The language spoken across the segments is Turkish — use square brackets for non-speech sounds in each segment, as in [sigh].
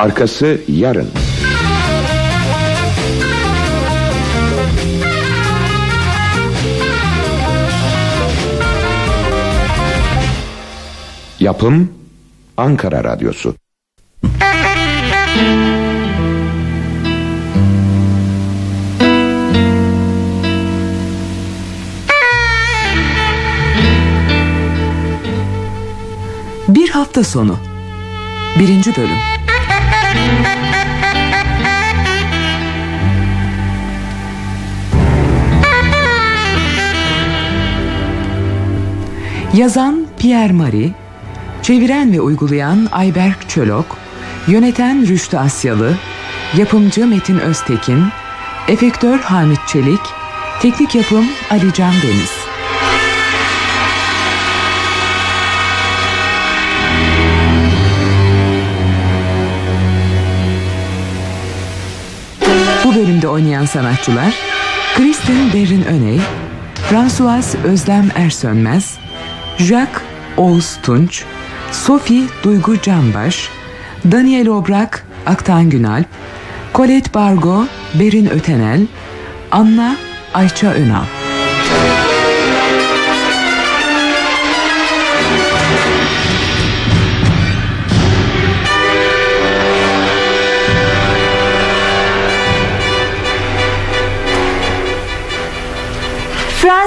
Arkası yarın. Yapım Ankara Radyosu. Bir hafta sonu. Birinci bölüm. Yazan Pierre Marie, çeviren ve uygulayan Ayberk Çölok, yöneten Rüştü Asyalı, yapımcı Metin Öztekin, efektör Hamit Çelik, teknik yapım Ali Can Deniz. Bölümde oynayan sanatçılar Kristen Berin Öney, François Özlem Ersönmez, Jacques Oğuz Tunç, Sophie Duygu Canbaş, Daniel Obrak Aktan Günalp, Colette Bargo Berin Ötenel, Anna Ayça Önal.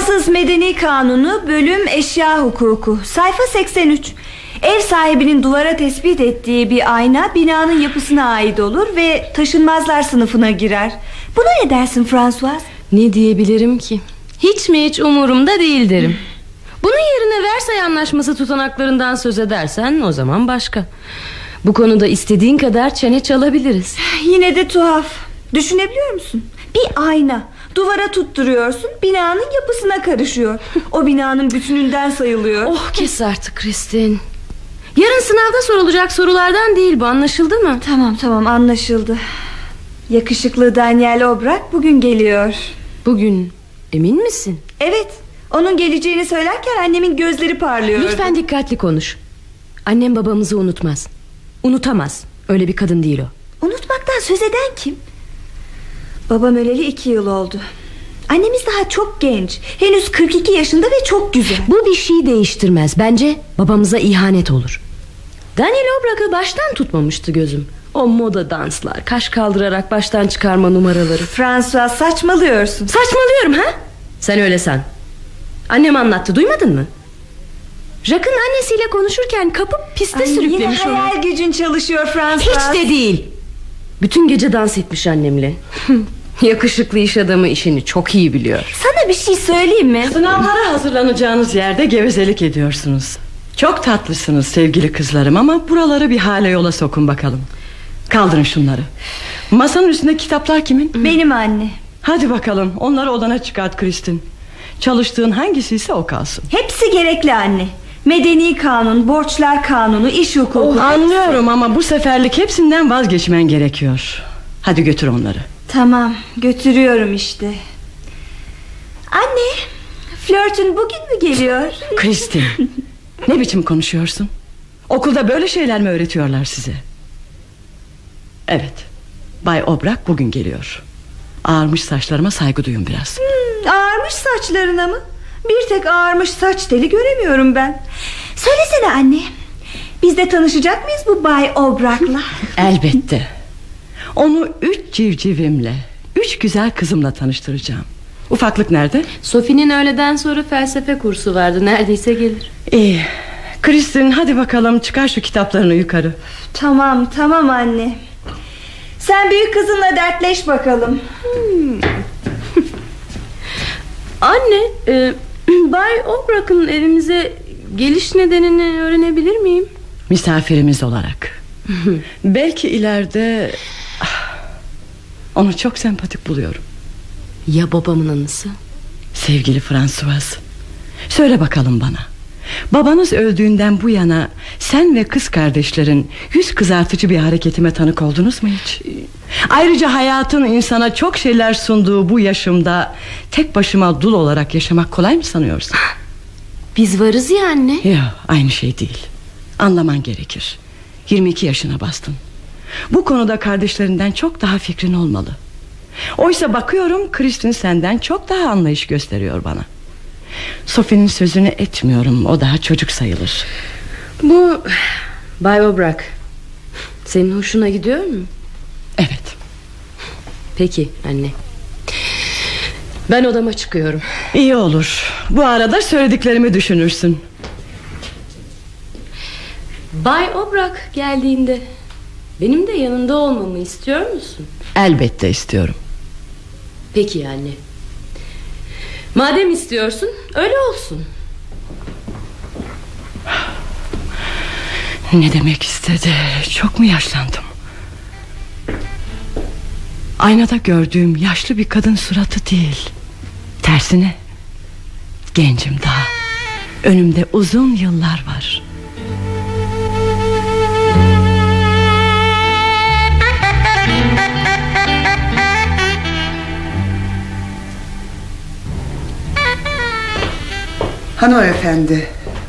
Fransız Medeni Kanunu bölüm eşya hukuku sayfa 83 Ev sahibinin duvara tespit ettiği bir ayna binanın yapısına ait olur ve taşınmazlar sınıfına girer. Buna ne dersin François? Ne diyebilirim ki? Hiç mi hiç umurumda değil derim. Bunun yerine Versay Anlaşması tutanaklarından söz edersen o zaman başka. Bu konuda istediğin kadar çene çalabiliriz. Yine de tuhaf. Düşünebiliyor musun? Bir ayna Duvara tutturuyorsun binanın yapısına karışıyor. O binanın bütününden sayılıyor. Oh kes artık Kristin. Yarın sınavda sorulacak sorulardan değil bu anlaşıldı mı? Tamam tamam anlaşıldı. Yakışıklı Daniel Obrak bugün geliyor. Bugün emin misin? Evet onun geleceğini söylerken annemin gözleri parlıyor Lütfen dikkatli konuş. Annem babamızı unutmaz. Unutamaz. Öyle bir kadın değil o. Unutmaktan söz eden kim? Babam öleli iki yıl oldu. Annemiz daha çok genç. Henüz 42 yaşında ve çok güzel. Bu bir şey değiştirmez. Bence babamıza ihanet olur. Daniel Obrak'ı baştan tutmamıştı gözüm. O moda danslar Kaş kaldırarak baştan çıkarma numaraları. François saçmalıyorsun. Saçmalıyorum ha? Sen öyle san. Annem anlattı duymadın mı? Jack'ın annesiyle konuşurken kapıp piste Ay, sürüklemiş yine hayal gücün çalışıyor François. Hiç de değil Bütün gece dans etmiş annemle. [laughs] Yakışıklı iş adamı işini çok iyi biliyor. Sana bir şey söyleyeyim mi? Sınavlara hazırlanacağınız yerde gevezelik ediyorsunuz. Çok tatlısınız sevgili kızlarım Ama buraları bir hale yola sokun bakalım. Kaldırın şunları. Masanın üstünde kitaplar kimin? Benim anne. Hadi bakalım onları odana çıkart Kristin. Çalıştığın hangisi ise o kalsın. Hepsi gerekli anne Medeni kanun, borçlar kanunu, iş hukuku. Oh, Anlıyorum ama bu seferlik hepsinden vazgeçmen gerekiyor. Hadi götür onları. Tamam götürüyorum işte. Anne Flörtün bugün mü geliyor? [laughs] Kristin Ne biçim konuşuyorsun? Okulda böyle şeyler mi öğretiyorlar size? Evet Bay Obrak bugün geliyor. Ağarmış saçlarıma saygı duyun biraz. Hmm, Ağarmış saçlarına mı Bir tek ağarmış saç teli göremiyorum ben. Söylesene anne Biz de tanışacak mıyız bu Bay Obrak'la? [laughs] Elbette. Onu üç civcivimle Üç güzel kızımla tanıştıracağım. Ufaklık nerede? Sophie'nin öğleden sonra felsefe kursu vardı Neredeyse gelir. İyi. Kristin hadi bakalım çıkar şu kitaplarını yukarı. Tamam tamam anne. Sen büyük kızınla dertleş bakalım. Hmm. [laughs] Anne e, [laughs] Bay Obrak'ın evimize geliş nedenini öğrenebilir miyim? Misafirimiz olarak. [laughs] Belki ileride Ah, onu çok sempatik buluyorum. Ya babamın anısı? Sevgili François Söyle bakalım bana Babanız öldüğünden bu yana Sen ve kız kardeşlerin Yüz kızartıcı bir hareketime tanık oldunuz mu hiç? Ayrıca hayatın insana çok şeyler sunduğu bu yaşımda Tek başıma dul olarak yaşamak kolay mı sanıyorsun? Biz varız ya anne. Yok aynı şey değil. Anlaman gerekir. 22 yaşına bastın. Bu konuda kardeşlerinden çok daha fikrin olmalı. Oysa bakıyorum Kristin senden çok daha anlayış gösteriyor bana Sophie'nin sözünü etmiyorum. O daha çocuk sayılır. Bu Bay Obrak Senin hoşuna gidiyor mu? Evet. Peki anne. Ben odama çıkıyorum. İyi olur. Bu arada söylediklerimi düşünürsün. Bay Obrak geldiğinde Benim de yanında olmamı istiyor musun? Elbette istiyorum. Peki anne Madem istiyorsun öyle olsun. Ne demek istedi? Çok mu yaşlandım? Aynada gördüğüm yaşlı bir kadın suratı değil. Tersine Gencim daha. Önümde uzun yıllar var Hanımefendi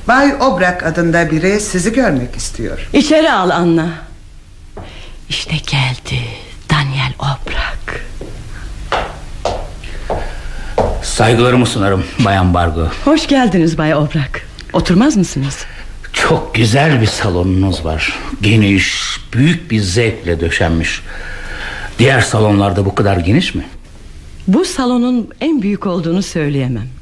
Bay Obrak adında biri sizi görmek istiyor. İçeri al Anna. İşte geldi Daniel Obrak. Saygılarımı sunarım Bayan Bargo Hoş geldiniz Bay Obrak. Oturmaz mısınız? Çok güzel bir salonunuz var. Geniş, büyük bir zevkle döşenmiş. Diğer salonlarda bu kadar geniş mi? Bu salonun en büyük olduğunu söyleyemem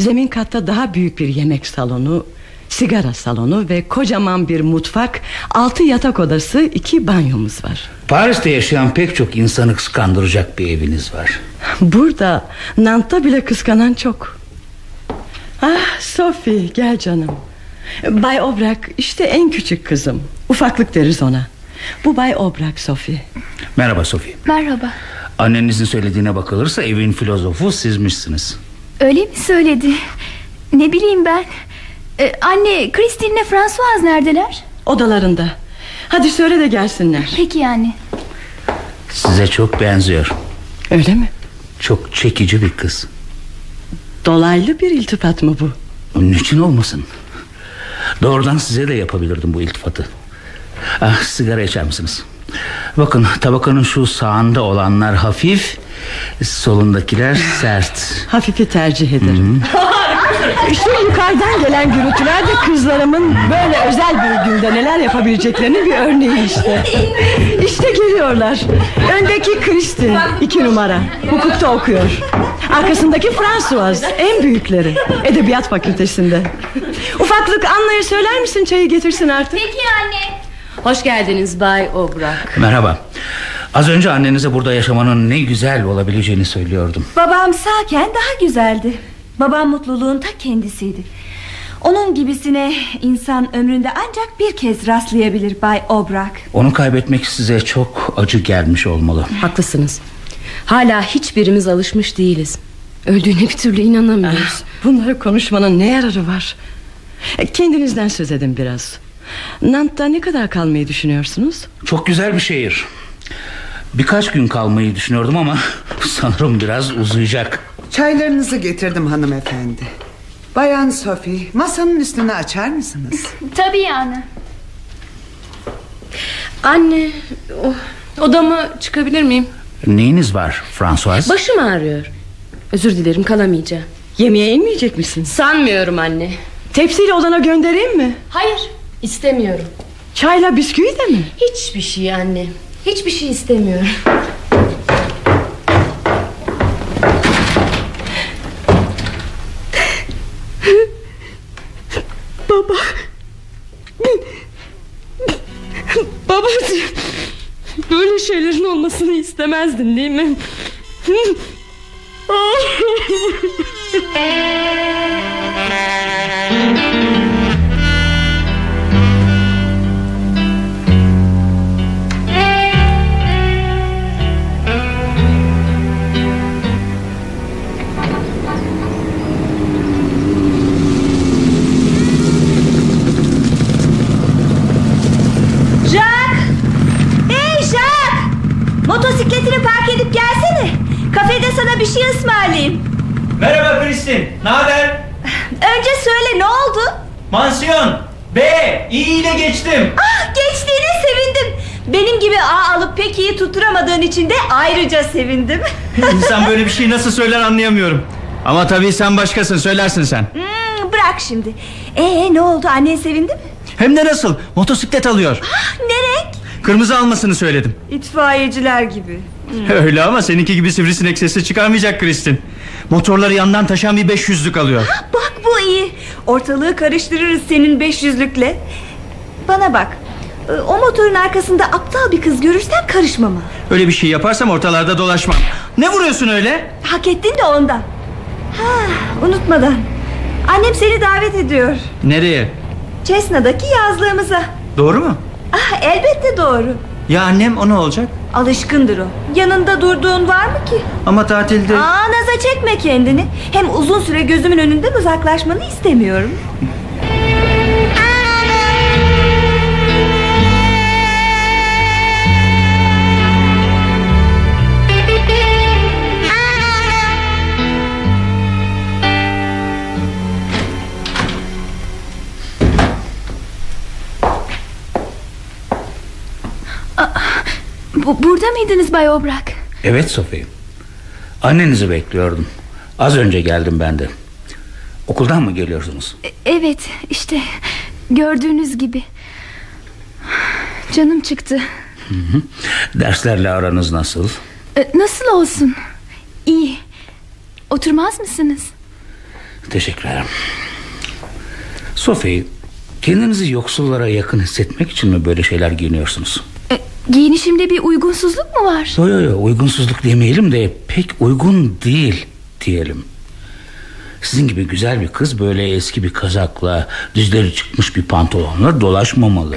Zemin katta daha büyük bir yemek salonu Sigara salonu ve kocaman bir mutfak Altı yatak odası iki banyomuz var. Paris'te yaşayan pek çok insanı kıskandıracak bir eviniz var. Burada Nant'ta bile kıskanan çok. Ah Sophie gel canım. Bay Obrak işte en küçük kızım. Ufaklık deriz ona. Bu Bay Obrak Sophie. Merhaba Sophie. Merhaba. Annenizin söylediğine bakılırsa evin filozofu sizmişsiniz Öyle mi söyledi? Ne bileyim ben. Ee, anne, Christine'le François neredeler? Odalarında Hadi söyle de gelsinler Peki yani. Size çok benziyor Öyle mi? Çok çekici bir kız Dolaylı bir iltifat mı bu? Niçin olmasın Doğrudan size de yapabilirdim bu iltifatı Ah sigara içer misiniz Bakın tabakanın şu sağında olanlar hafif Solundakiler sert Hafifi tercih ederim [laughs] İşte yukarıdan gelen gürültüler de kızlarımın böyle özel bir günde neler yapabileceklerinin bir örneği işte. İşte geliyorlar. Öndeki Kristin iki numara hukukta okuyor. Arkasındaki François en büyükleri edebiyat fakültesinde. Ufaklık Anna'ya söyler misin çayı getirsin artık? Peki anne. Hoş geldiniz Bay Obrak Merhaba Az önce annenize burada yaşamanın ne güzel olabileceğini söylüyordum. Babam sağken daha güzeldi. Babam mutluluğun ta kendisiydi. Onun gibisine insan ömründe ancak bir kez rastlayabilir Bay Obrak. Onu kaybetmek size çok acı gelmiş olmalı. Haklısınız. Hala hiçbirimiz alışmış değiliz. Öldüğüne bir türlü inanamıyoruz. Bunları konuşmanın ne yararı var? Kendinizden söz edin biraz. Nant'ta ne kadar kalmayı düşünüyorsunuz? Çok güzel bir şehir Birkaç gün kalmayı düşünüyordum ama [laughs] Sanırım biraz uzayacak Çaylarınızı getirdim hanımefendi Bayan Sophie masanın üstünü açar mısınız? [laughs] Tabii yani. Anne o- Odama çıkabilir miyim? Neyiniz var François? Başım ağrıyor Özür dilerim kalamayacağım Yemeğe inmeyecek misin? Sanmıyorum anne Tepsiyle odana göndereyim mi? Hayır istemiyorum Çayla bisküvi de mi? Hiçbir şey anne Hiçbir şey istemiyorum. Baba. Babacığım Böyle şeylerin olmasını istemezdin değil mi? Jack! Hey Jack! Motosikletini park edip gelsene Kafede sana bir şey ısmarlayayım Merhaba Kristin, ne haber? Önce söyle ne oldu? Mansiyon B, iyi ile geçtim. Ah geçtiğine sevindim Benim gibi ağ alıp pek iyi tutturamadığın için de ayrıca sevindim. [laughs] İnsan böyle bir şey nasıl söyler anlayamıyorum. Ama tabii sen başkasın söylersin sen. Hmm, bırak şimdi. Ee ne oldu annen sevindi mi? Hem de nasıl motosiklet alıyor. Ah, ne renk? Kırmızı almasını söyledim. İtfaiyeciler gibi. [laughs] Öyle ama seninki gibi sivrisinek sesi çıkarmayacak Kristin. Motorları yandan taşan bir 500'lük alıyor. Ah, bak bu iyi. Ortalığı karıştırırız senin 500'lükle. Bana bak. e, O motorun arkasında aptal bir kız görürsem karışmama. Öyle bir şey yaparsam ortalarda dolaşmam. Ne vuruyorsun öyle? Hak ettin de ondan. Ha, unutmadan. Annem seni davet ediyor. Nereye? Cessna'daki yazlığımıza. Doğru mu? Ah, elbette doğru. Ya annem o ne olacak? Alışkındır o. Yanında durduğun var mı ki? Ama tatilde... Aa, naza çekme kendini. Hem uzun süre gözümün önünden uzaklaşmanı istemiyorum. Bu, burada mıydınız Bay Obrak? Evet Sophie. Annenizi bekliyordum. Az önce geldim ben de. Okuldan mı geliyorsunuz? E- Evet işte gördüğünüz gibi Canım çıktı Hı hı. Derslerle aranız nasıl? E, Nasıl olsun İyi Oturmaz mısınız Teşekkür ederim. Sophie, kendinizi yoksullara yakın hissetmek için mi böyle şeyler giyiniyorsunuz? E, Giyinişimde bir uygunsuzluk mu var Yo yo yo uygunsuzluk demeyelim de pek uygun değil diyelim. Sizin gibi güzel bir kız böyle eski bir kazakla dizleri çıkmış bir pantolonla dolaşmamalı.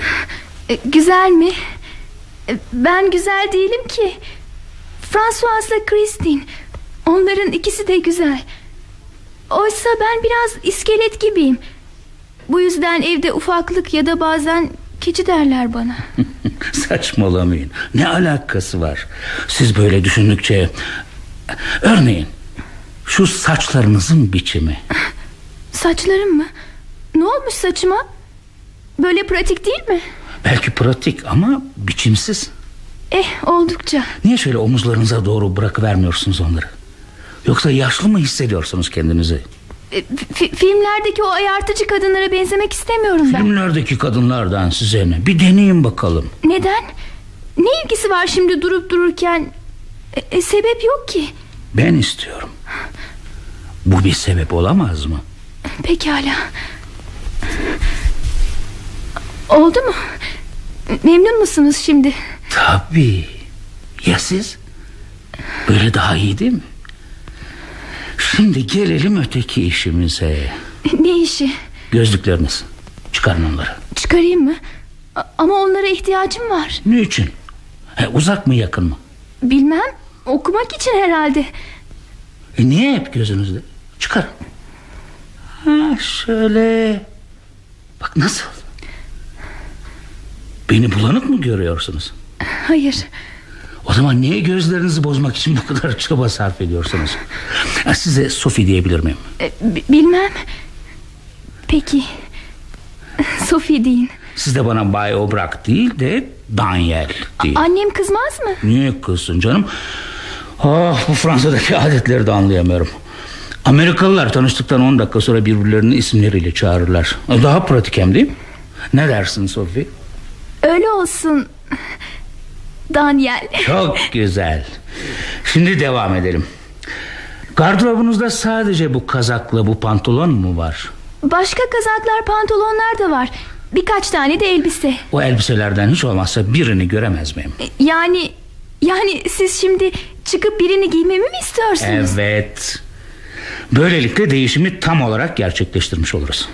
E, Güzel mi E, Ben güzel değilim ki François'la Christine Onların ikisi de güzel Oysa ben biraz iskelet gibiyim Bu yüzden evde ufaklık ya da bazen keçi derler bana [laughs] Saçmalamayın. Ne alakası var? Siz böyle düşündükçe... Örneğin şu saçlarınızın biçimi. [laughs] Saçlarım mı? Ne olmuş saçıma? Böyle pratik değil mi? Belki pratik ama biçimsiz. Eh oldukça Niye şöyle omuzlarınıza doğru bırakıvermiyorsunuz onları? Yoksa yaşlı mı hissediyorsunuz kendinizi? E, fi- Filmlerdeki o ayartıcı kadınlara benzemek istemiyorum ben Filmlerdeki kadınlardan size ne? Bir deneyin bakalım. Neden? Ne ilgisi var şimdi durup dururken E, e, Sebep yok ki Ben istiyorum. Bu bir sebep olamaz mı? Pekala Oldu mu? Memnun musunuz şimdi? Tabii. Ya siz? Böyle daha iyi değil mi? Şimdi gelelim öteki işimize. Ne işi? Gözlükleriniz. Çıkarın onları. Çıkarayım mı? A- Ama onlara ihtiyacım var Niçin? He, uzak mı yakın mı? Bilmem okumak için herhalde E, niye hep gözünüzde? Çıkar. Ha, şöyle. Bak nasıl? Beni bulanık mı görüyorsunuz? Hayır O zaman niye gözlerinizi bozmak için bu kadar çaba sarf ediyorsunuz? Size Sophie diyebilir miyim? E, bi- Bilmem Peki Sophie deyin Siz de bana Bay Obrak değil de Daniel deyin. Annem kızmaz mı? Niye kızsın canım? Ah bu Fransa'daki adetleri de anlayamıyorum. Amerikalılar tanıştıktan 10 dakika sonra birbirlerinin isimleriyle çağırırlar. Daha pratik hem değil mi? Ne dersin Sophie? Öyle olsun Daniel Çok güzel. Şimdi devam edelim. Gardırobunuzda sadece bu kazakla bu pantolon mu var? Başka kazaklar pantolonlar da var Birkaç tane de elbise O elbiselerden hiç olmazsa birini göremez miyim? E, Yani Yani siz şimdi çıkıp birini giymemi mi istiyorsunuz? Evet. Böylelikle değişimi tam olarak gerçekleştirmiş oluruz.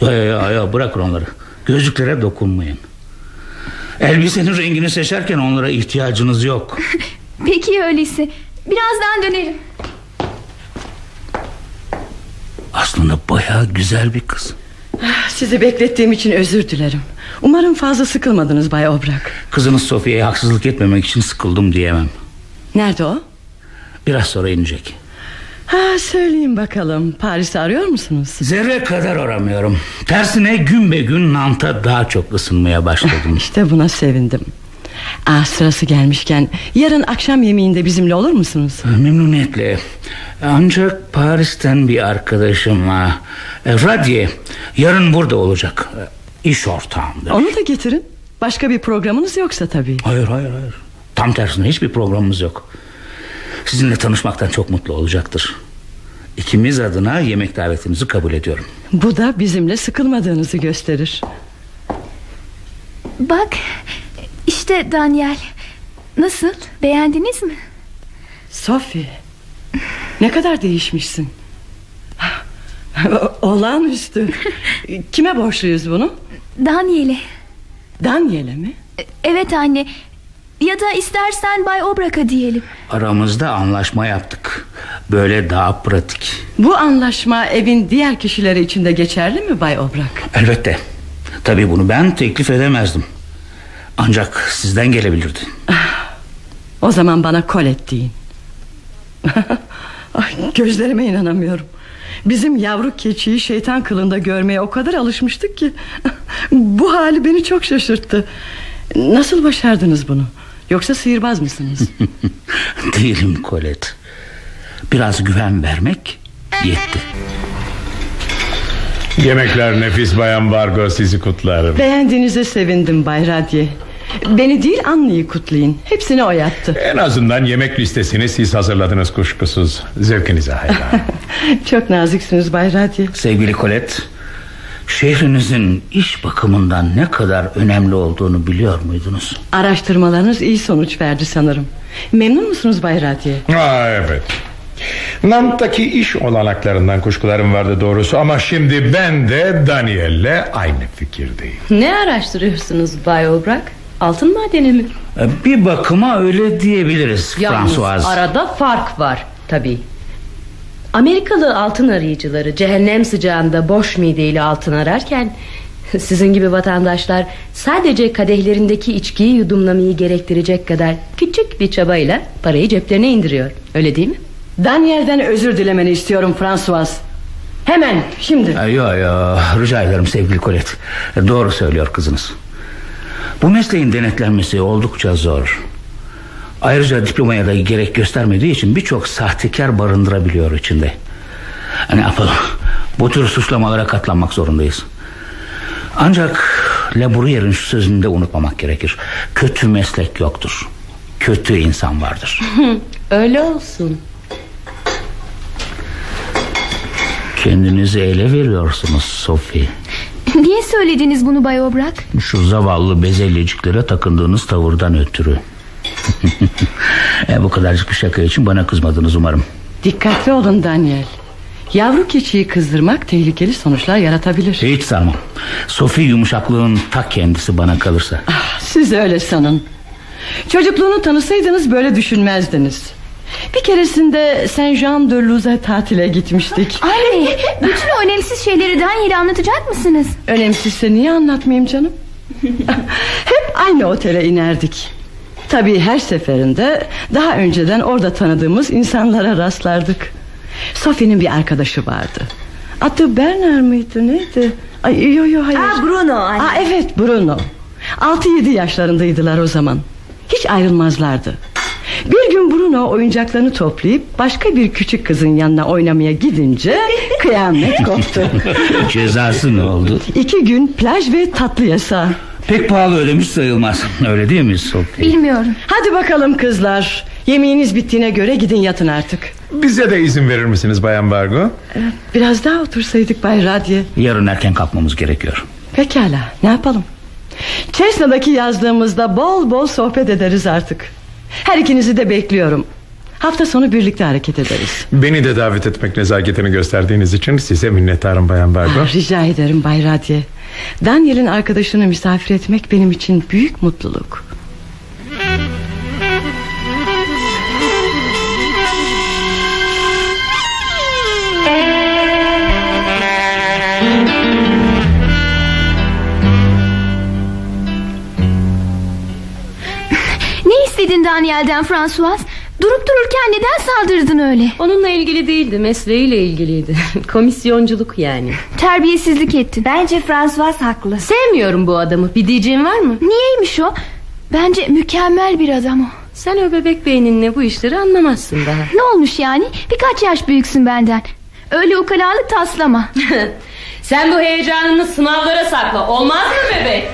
Ya ya ya, ya bırakın onları. Gözlüklere dokunmayın. Elbisenin rengini seçerken onlara ihtiyacınız yok. [laughs] Peki öyleyse Birazdan dönerim Aslında bayağı güzel bir kız. Ah, Sizi beklettiğim için özür dilerim Umarım fazla sıkılmadınız Bay Obrak Kızınız Sofia'ya haksızlık etmemek için sıkıldım diyemem. Nerede o? Biraz sonra inecek. Ha söyleyin bakalım Paris'i arıyor musunuz? Zerre kadar aramıyorum. Tersine gün be gün Nant'a daha çok ısınmaya başladım. [laughs] İşte buna sevindim Aa, sırası gelmişken yarın akşam yemeğinde bizimle olur musunuz? Memnuniyetle. Ancak Paris'ten bir arkadaşım var. E, Radye yarın burada olacak. E, İş ortağımdır. Onu da getirin. Başka bir programınız yoksa tabii. Hayır hayır hayır. Tam tersine hiçbir programımız yok. Sizinle tanışmaktan çok mutlu olacaktır. İkimiz adına yemek davetinizi kabul ediyorum. Bu da bizimle sıkılmadığınızı gösterir. Bak işte Daniel. Nasıl beğendiniz mi? Sophie Ne kadar değişmişsin [laughs] Olağanüstü Kime borçluyuz bunu Daniel'e Daniel'e mi Evet anne Ya da istersen Bay Obrak'a diyelim Aramızda anlaşma yaptık. Böyle daha pratik. Bu anlaşma evin diğer kişileri için de geçerli mi Bay Obrak Elbette. Tabii bunu ben teklif edemezdim. Ancak sizden gelebilirdi. O zaman bana Colette deyin [laughs] Ay, Gözlerime inanamıyorum Bizim yavru keçiyi şeytan kılında görmeye o kadar alışmıştık ki [laughs] Bu hali beni çok şaşırttı Nasıl başardınız bunu Yoksa sihirbaz mısınız [laughs] Değilim Colette. Biraz güven vermek yetti. Yemekler nefis bayan Vargo sizi kutlarım. Beğendiğinize sevindim Bay Radye Beni değil Anlı'yı kutlayın Hepsini o yaptı En azından yemek listesini siz hazırladınız kuşkusuz. Zevkinize hayran. [laughs] Çok naziksiniz Bay Radye Sevgili Colette, şehrinizin iş bakımından ne kadar önemli olduğunu biliyor muydunuz? Araştırmalarınız iyi sonuç verdi sanırım Memnun musunuz Bay Radye Aa, evet. Nant'taki iş olanaklarından kuşkularım vardı doğrusu ama şimdi ben de Daniel'le aynı fikirdeyim. Ne araştırıyorsunuz Bay Obrak? Altın madeni mi? E, Bir bakıma öyle diyebiliriz Yalnız François. arada fark var tabii. Amerikalı altın arayıcıları cehennem sıcağında boş mideyle altın ararken [laughs] sizin gibi vatandaşlar sadece kadehlerindeki içkiyi yudumlamayı gerektirecek kadar küçük bir çabayla parayı ceplerine indiriyor. Öyle değil mi? Daniel'den özür dilemeni istiyorum François Hemen şimdi Yo yo rica ederim sevgili Colette. Doğru söylüyor kızınız. Bu mesleğin denetlenmesi oldukça zor. Ayrıca diplomaya da gerek göstermediği için birçok sahtekar barındırabiliyor içinde. Ne yapalım? Bu tür suçlamalara katlanmak zorundayız. Ancak Bruyère'in şu sözünü de unutmamak gerekir. Kötü meslek yoktur. Kötü insan vardır. [laughs] Öyle olsun. Kendinizi ele veriyorsunuz Sophie. [laughs] Niye söylediniz bunu Bay Obrak Şu zavallı bezelyeciklere takındığınız tavırdan ötürü. [laughs] e, bu kadarcık bir şaka için bana kızmadınız umarım. Dikkatli olun Daniel. Yavru keçiyi kızdırmak tehlikeli sonuçlar yaratabilir. Hiç sanmam. Sophie yumuşaklığın ta kendisi bana kalırsa. Ah, Siz öyle sanın. Çocukluğunu tanısaydınız böyle düşünmezdiniz. Bir keresinde Saint Jean de Luz'a tatile gitmiştik. [gasps] Anne bütün o önemsiz şeyleri Daniel'e anlatacak mısınız? Önemsizse niye anlatmayayım canım? [laughs] Hep aynı otele inerdik Tabii her seferinde Daha önceden orada tanıdığımız insanlara rastlardık Sophie'nin bir arkadaşı vardı Adı Bernard mıydı neydi Ay, yo, yo, hayır. Aa, Bruno anne. Aa, Evet Bruno 6-7 yaşlarındaydılar o zaman Hiç ayrılmazlardı bir gün Bruno oyuncaklarını toplayıp başka bir küçük kızın yanına oynamaya gidince kıyamet koptu. [laughs] Cezası ne oldu? İki gün plaj ve tatlı yasağı. Pek pahalı ödemiş sayılmaz. [laughs] Öyle değil mi Sophie? Bilmiyorum Hadi bakalım kızlar. Yemeğiniz bittiğine göre gidin yatın artık. Bize de izin verir misiniz bayan Vargo? Biraz daha otursaydık Bay Radye. Yarın erken kalkmamız gerekiyor. Pekala ne yapalım? Cessna'daki yazdığımızda bol bol sohbet ederiz artık. Her ikinizi de bekliyorum. Hafta sonu birlikte hareket ederiz. Beni de davet etmek nezaketini gösterdiğiniz için size minnettarım bayan Vargo. Ah, rica ederim Bay Radye. Daniel'in arkadaşını misafir etmek benim için büyük mutluluk. Ne istedin Daniel'den François Durup dururken neden saldırdın öyle Onunla ilgili değildi mesleğiyle ilgiliydi [laughs] Komisyonculuk yani Terbiyesizlik ettin Bence François haklı. Sevmiyorum bu adamı bir diyeceğin var mı? Niyeymiş o Bence mükemmel bir adam o. Sen o bebek beyninle bu işleri anlamazsın daha. Ne olmuş yani? Birkaç yaş büyüksün benden. Öyle ukalalık taslama. [laughs] Sen bu heyecanını sınavlara sakla. Olmaz mı bebek?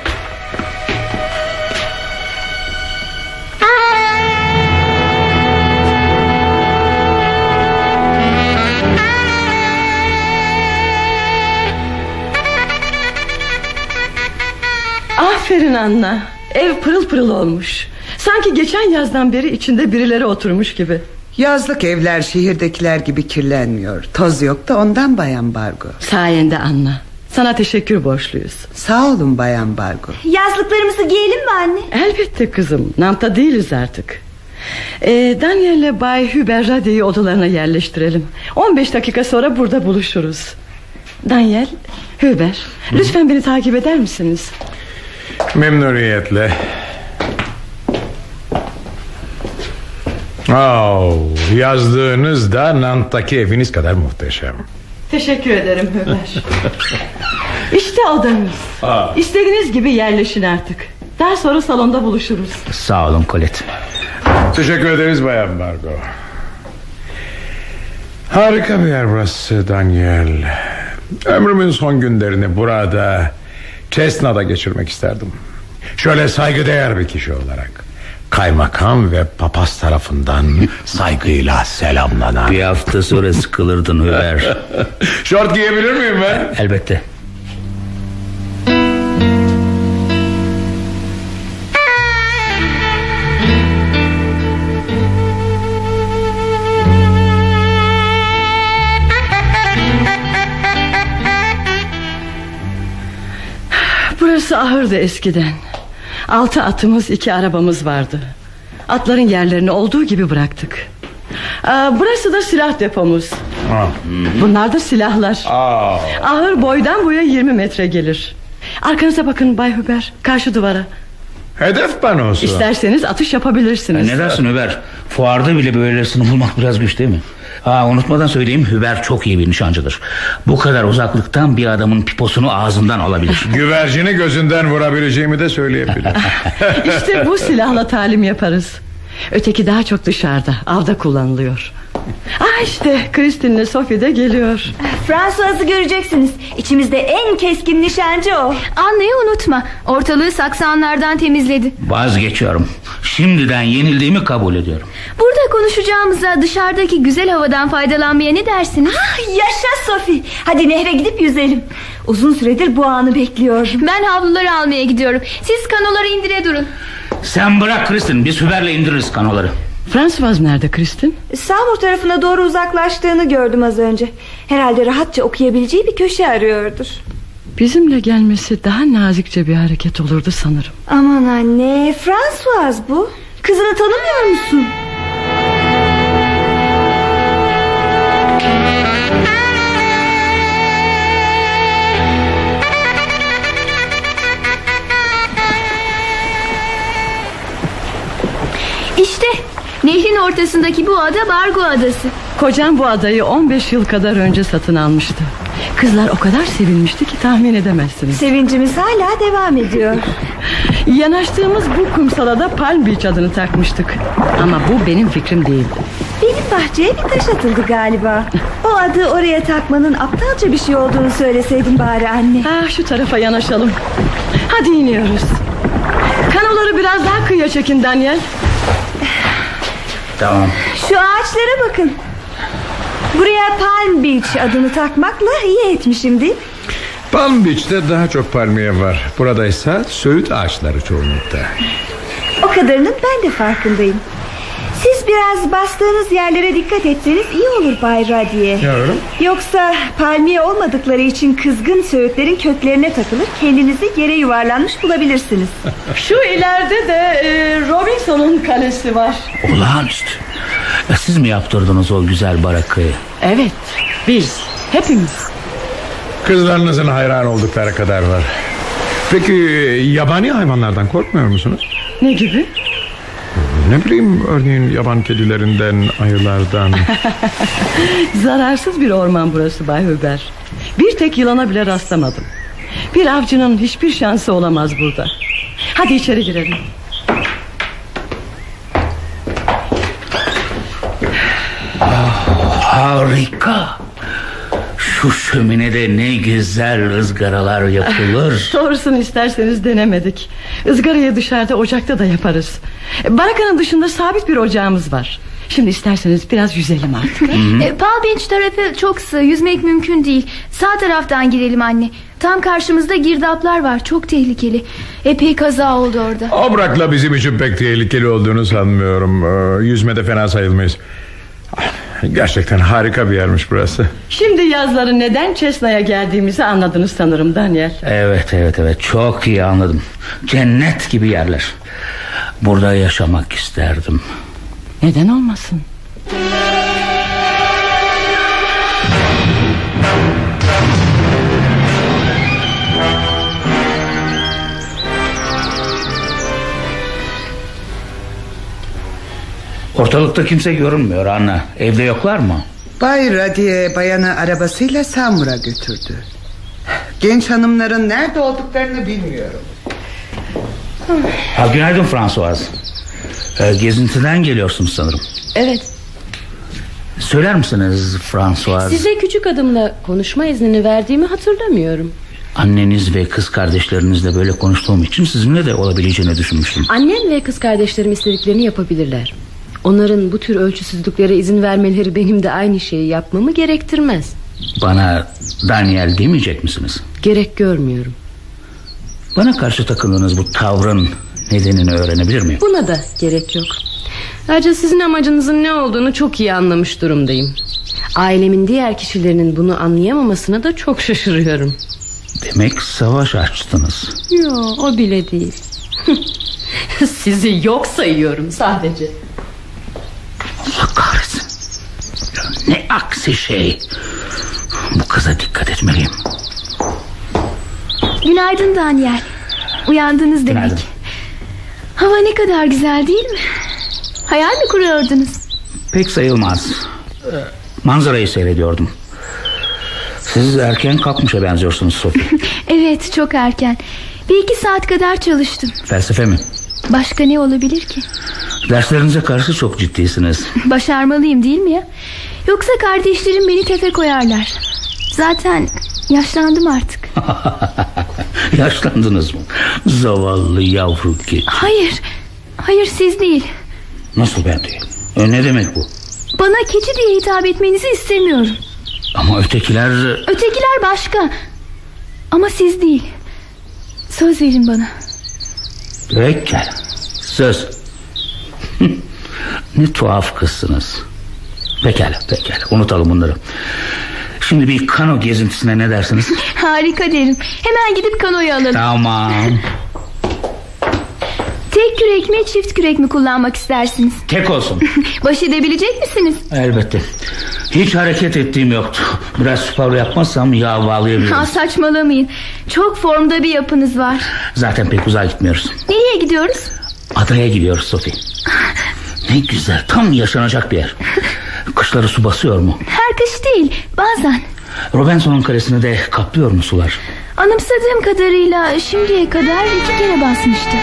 Aferin Anna. Ev pırıl pırıl olmuş. Sanki geçen yazdan beri içinde birileri oturmuş gibi. Yazlık evler şehirdekiler gibi kirlenmiyor. Toz yok da ondan Bayan Bargo. Sayende Anna. Sana teşekkür borçluyuz. Sağ olun Bayan Bargo. Yazlıklarımızı giyelim mi anne? Elbette kızım. Nanta değiliz artık. Ee, Daniel'le Bay Hüber Radya'yı odalarına yerleştirelim. 15 dakika sonra burada buluşuruz. Daniel, Hüber, lütfen beni takip eder misiniz? Memnuniyetle. Oh, yazdığınız da Nant'taki eviniz kadar muhteşem. Teşekkür ederim Hüber. [laughs] işte odamız. İstediğiniz gibi yerleşin artık. Daha sonra salonda buluşuruz. Sağ olun Colette. Teşekkür ederiz Bayan Bargo. Harika bir yer burası Daniel. Ömrümün son günlerini burada Chestnut'da geçirmek isterdim. Şöyle saygıdeğer bir kişi olarak. Kaymakam ve papaz tarafından [laughs] saygıyla selamlanan. Bir hafta sonra sıkılırdın Hüber. [laughs] Şort giyebilir miyim ben? Elbette. Burası ahırdı eskiden. Altı atımız iki arabamız vardı. Atların yerlerini olduğu gibi bıraktık. Aa, burası da silah depomuz. Ah. Bunlar da silahlar. Aa, Ahır boydan boya 20 metre gelir. Arkanıza bakın Bay Hüber. Karşı duvara. hedef panosu. İsterseniz atış yapabilirsiniz. Ne dersin Hüber? Fuarda bile böylesini bulmak biraz güç değil mi? Ha, unutmadan söyleyeyim Hüber çok iyi bir nişancıdır. Bu kadar uzaklıktan bir adamın piposunu ağzından alabilir. [laughs] Güvercini gözünden vurabileceğimi de söyleyebilirim. İşte bu silahla talim yaparız. Öteki daha çok dışarıda. Avda kullanılıyor. [laughs] Ah işte Kristin'le Sophie de geliyor. François'ı göreceksiniz. İçimizde en keskin nişancı o. Anna'yı unutma. Ortalığı saksanlardan temizledi. Vazgeçiyorum. Şimdiden yenildiğimi kabul ediyorum. Burada konuşacağımıza dışarıdaki güzel havadan faydalanmaya ne dersiniz? Ah, Yaşa Sophie. Hadi nehre gidip yüzelim. Uzun süredir bu anı bekliyordum. Ben havluları almaya gidiyorum. Siz kanoları indire durun. Sen bırak Kristin biz Hüber'le indiririz kanoları. François nerede Kristin? Samur tarafına doğru uzaklaştığını gördüm az önce. Herhalde rahatça okuyabileceği bir köşe arıyordur. Bizimle gelmesi daha nazikçe bir hareket olurdu sanırım. Aman anne François bu. Kızını tanımıyor musun? Nehrin ortasındaki bu ada Bargo Adası. Kocam bu adayı 15 yıl kadar önce satın almıştı. Kızlar o kadar sevinmişti ki tahmin edemezsiniz. Sevincimiz hala devam ediyor. [laughs] Yanaştığımız bu kumsala da Palm Beach adını takmıştık. Ama bu benim fikrim değildi. Benim bahçeye bir taş atıldı galiba. O adı oraya takmanın aptalca bir şey olduğunu söyleseydin bari anne. Ah şu tarafa yanaşalım. Hadi iniyoruz. Kanoları biraz daha kıyıya çekin Daniel. Tamam. Şu ağaçlara bakın. Buraya Palm Beach adını takmakla iyi etmişim değil mi? Palm Beach'te daha çok palmiye var. Buradaysa söğüt ağaçları çoğunlukta. O kadarının ben de farkındayım. Biraz bastığınız yerlere dikkat etseniz iyi olur Bay Radiye. Yavrum. Yoksa palmiye olmadıkları için kızgın söğütlerin köklerine takılır kendinizi yere yuvarlanmış bulabilirsiniz. [laughs] Şu ileride de e, Robinson'un kalesi var. Olağanüstü. E, Siz mi yaptırdınız o güzel barakayı? Evet biz hepimiz. Kızlarınızın hayran oldukları kadar var. Peki yabani hayvanlardan korkmuyor musunuz? Ne gibi? Ne bileyim örneğin yaban kedilerinden, ayılardan. [laughs] Zararsız bir orman burası Bay Huber. Bir tek yılana bile rastlamadım. Bir avcının hiçbir şansı olamaz burada. Hadi içeri girelim. Ah, harika. Şu şöminede ne güzel ızgaralar yapılır. [laughs] Doğrusunu isterseniz denemedik. Izgarayı dışarıda ocakta da yaparız. Barakanın dışında sabit bir ocağımız var. Şimdi isterseniz biraz yüzelim artık. [laughs] E, Beach tarafı çok sığ yüzmek mümkün değil Sağ taraftan girelim anne Tam karşımızda girdaplar var çok tehlikeli Epey kaza oldu orada Abrak'la bizim için pek tehlikeli olduğunu sanmıyorum Ee, Yüzmede fena sayılmayız Gerçekten harika bir yermiş burası Şimdi yazları neden Çesna'ya geldiğimizi anladınız sanırım Daniel. Evet evet evet çok iyi anladım. Cennet gibi yerler. Burada yaşamak isterdim. Neden olmasın? Ortalıkta kimse görünmüyor Anna. Evde yoklar mı? Bay Radiye bayanı arabasıyla Samur'a götürdü. Genç hanımların nerede olduklarını bilmiyorum. Ha, günaydın François. Ee, gezintiden geliyorsunuz sanırım. Evet Söyler misiniz François? size küçük adımla konuşma iznini verdiğimi hatırlamıyorum Anneniz ve kız kardeşlerinizle böyle konuştuğum için sizinle de olabileceğini düşünmüştüm. Annem ve kız kardeşlerim istediklerini yapabilirler Onların bu tür ölçüsüzlüklere izin vermeleri benim de aynı şeyi yapmamı gerektirmez. Bana Daniel demeyecek misiniz? Gerek görmüyorum. Bana karşı takıldığınız bu tavrın nedenini öğrenebilir miyim? Buna da gerek yok. Ayrıca sizin amacınızın ne olduğunu çok iyi anlamış durumdayım. Ailemin diğer kişilerinin bunu anlayamamasına da çok şaşırıyorum. Demek savaş açtınız. Yo o bile değil. [laughs] Sizi yok sayıyorum sadece Allah kahretsin. Ya ne aksi şey. Bu kıza dikkat etmeliyim. Günaydın Daniel Uyandınız demek Günaydın. Hava ne kadar güzel değil mi Hayal mi kuruyordunuz Pek sayılmaz. Ee, Manzarayı seyrediyordum. Siz erken kalkmışa benziyorsunuz Sophie. [laughs] Evet çok erken Bir iki saat kadar çalıştım Felsefe mi? Başka ne olabilir ki Derslerinize karşı çok ciddisiniz. Başarmalıyım değil mi ya Yoksa kardeşlerim beni tefe koyarlar Zaten yaşlandım artık [laughs] Yaşlandınız mı? Zavallı yavru keçi. Hayır Hayır siz değil Nasıl ben değil? E, ne demek bu? Bana keçi diye hitap etmenizi istemiyorum Ama ötekiler... Ötekiler başka Ama siz değil Söz verin bana Pekala. Söz. [laughs] ne tuhaf kızsınız. Pekala pekala unutalım bunları. Şimdi bir kano gezintisine ne dersiniz? Harika derim Hemen gidip kanoyu alalım tamam. Tek kürek mi çift kürek mi kullanmak istersiniz Tek olsun. [laughs] Baş edebilecek misiniz Elbette. Hiç hareket ettiğim yoktu. Biraz spor yapmazsam yağ bağlayabilirim. ha, Saçmalamayın Çok formda bir yapınız var Zaten pek uzağa gitmiyoruz. Nereye gidiyoruz Adaya gidiyoruz Sophie. Ne güzel tam yaşanacak bir yer. Kışları su basıyor mu? Her kış değil bazen Robinson'un kalesini de kaplıyor mu sular? Anımsadığım kadarıyla şimdiye kadar iki kere basmıştı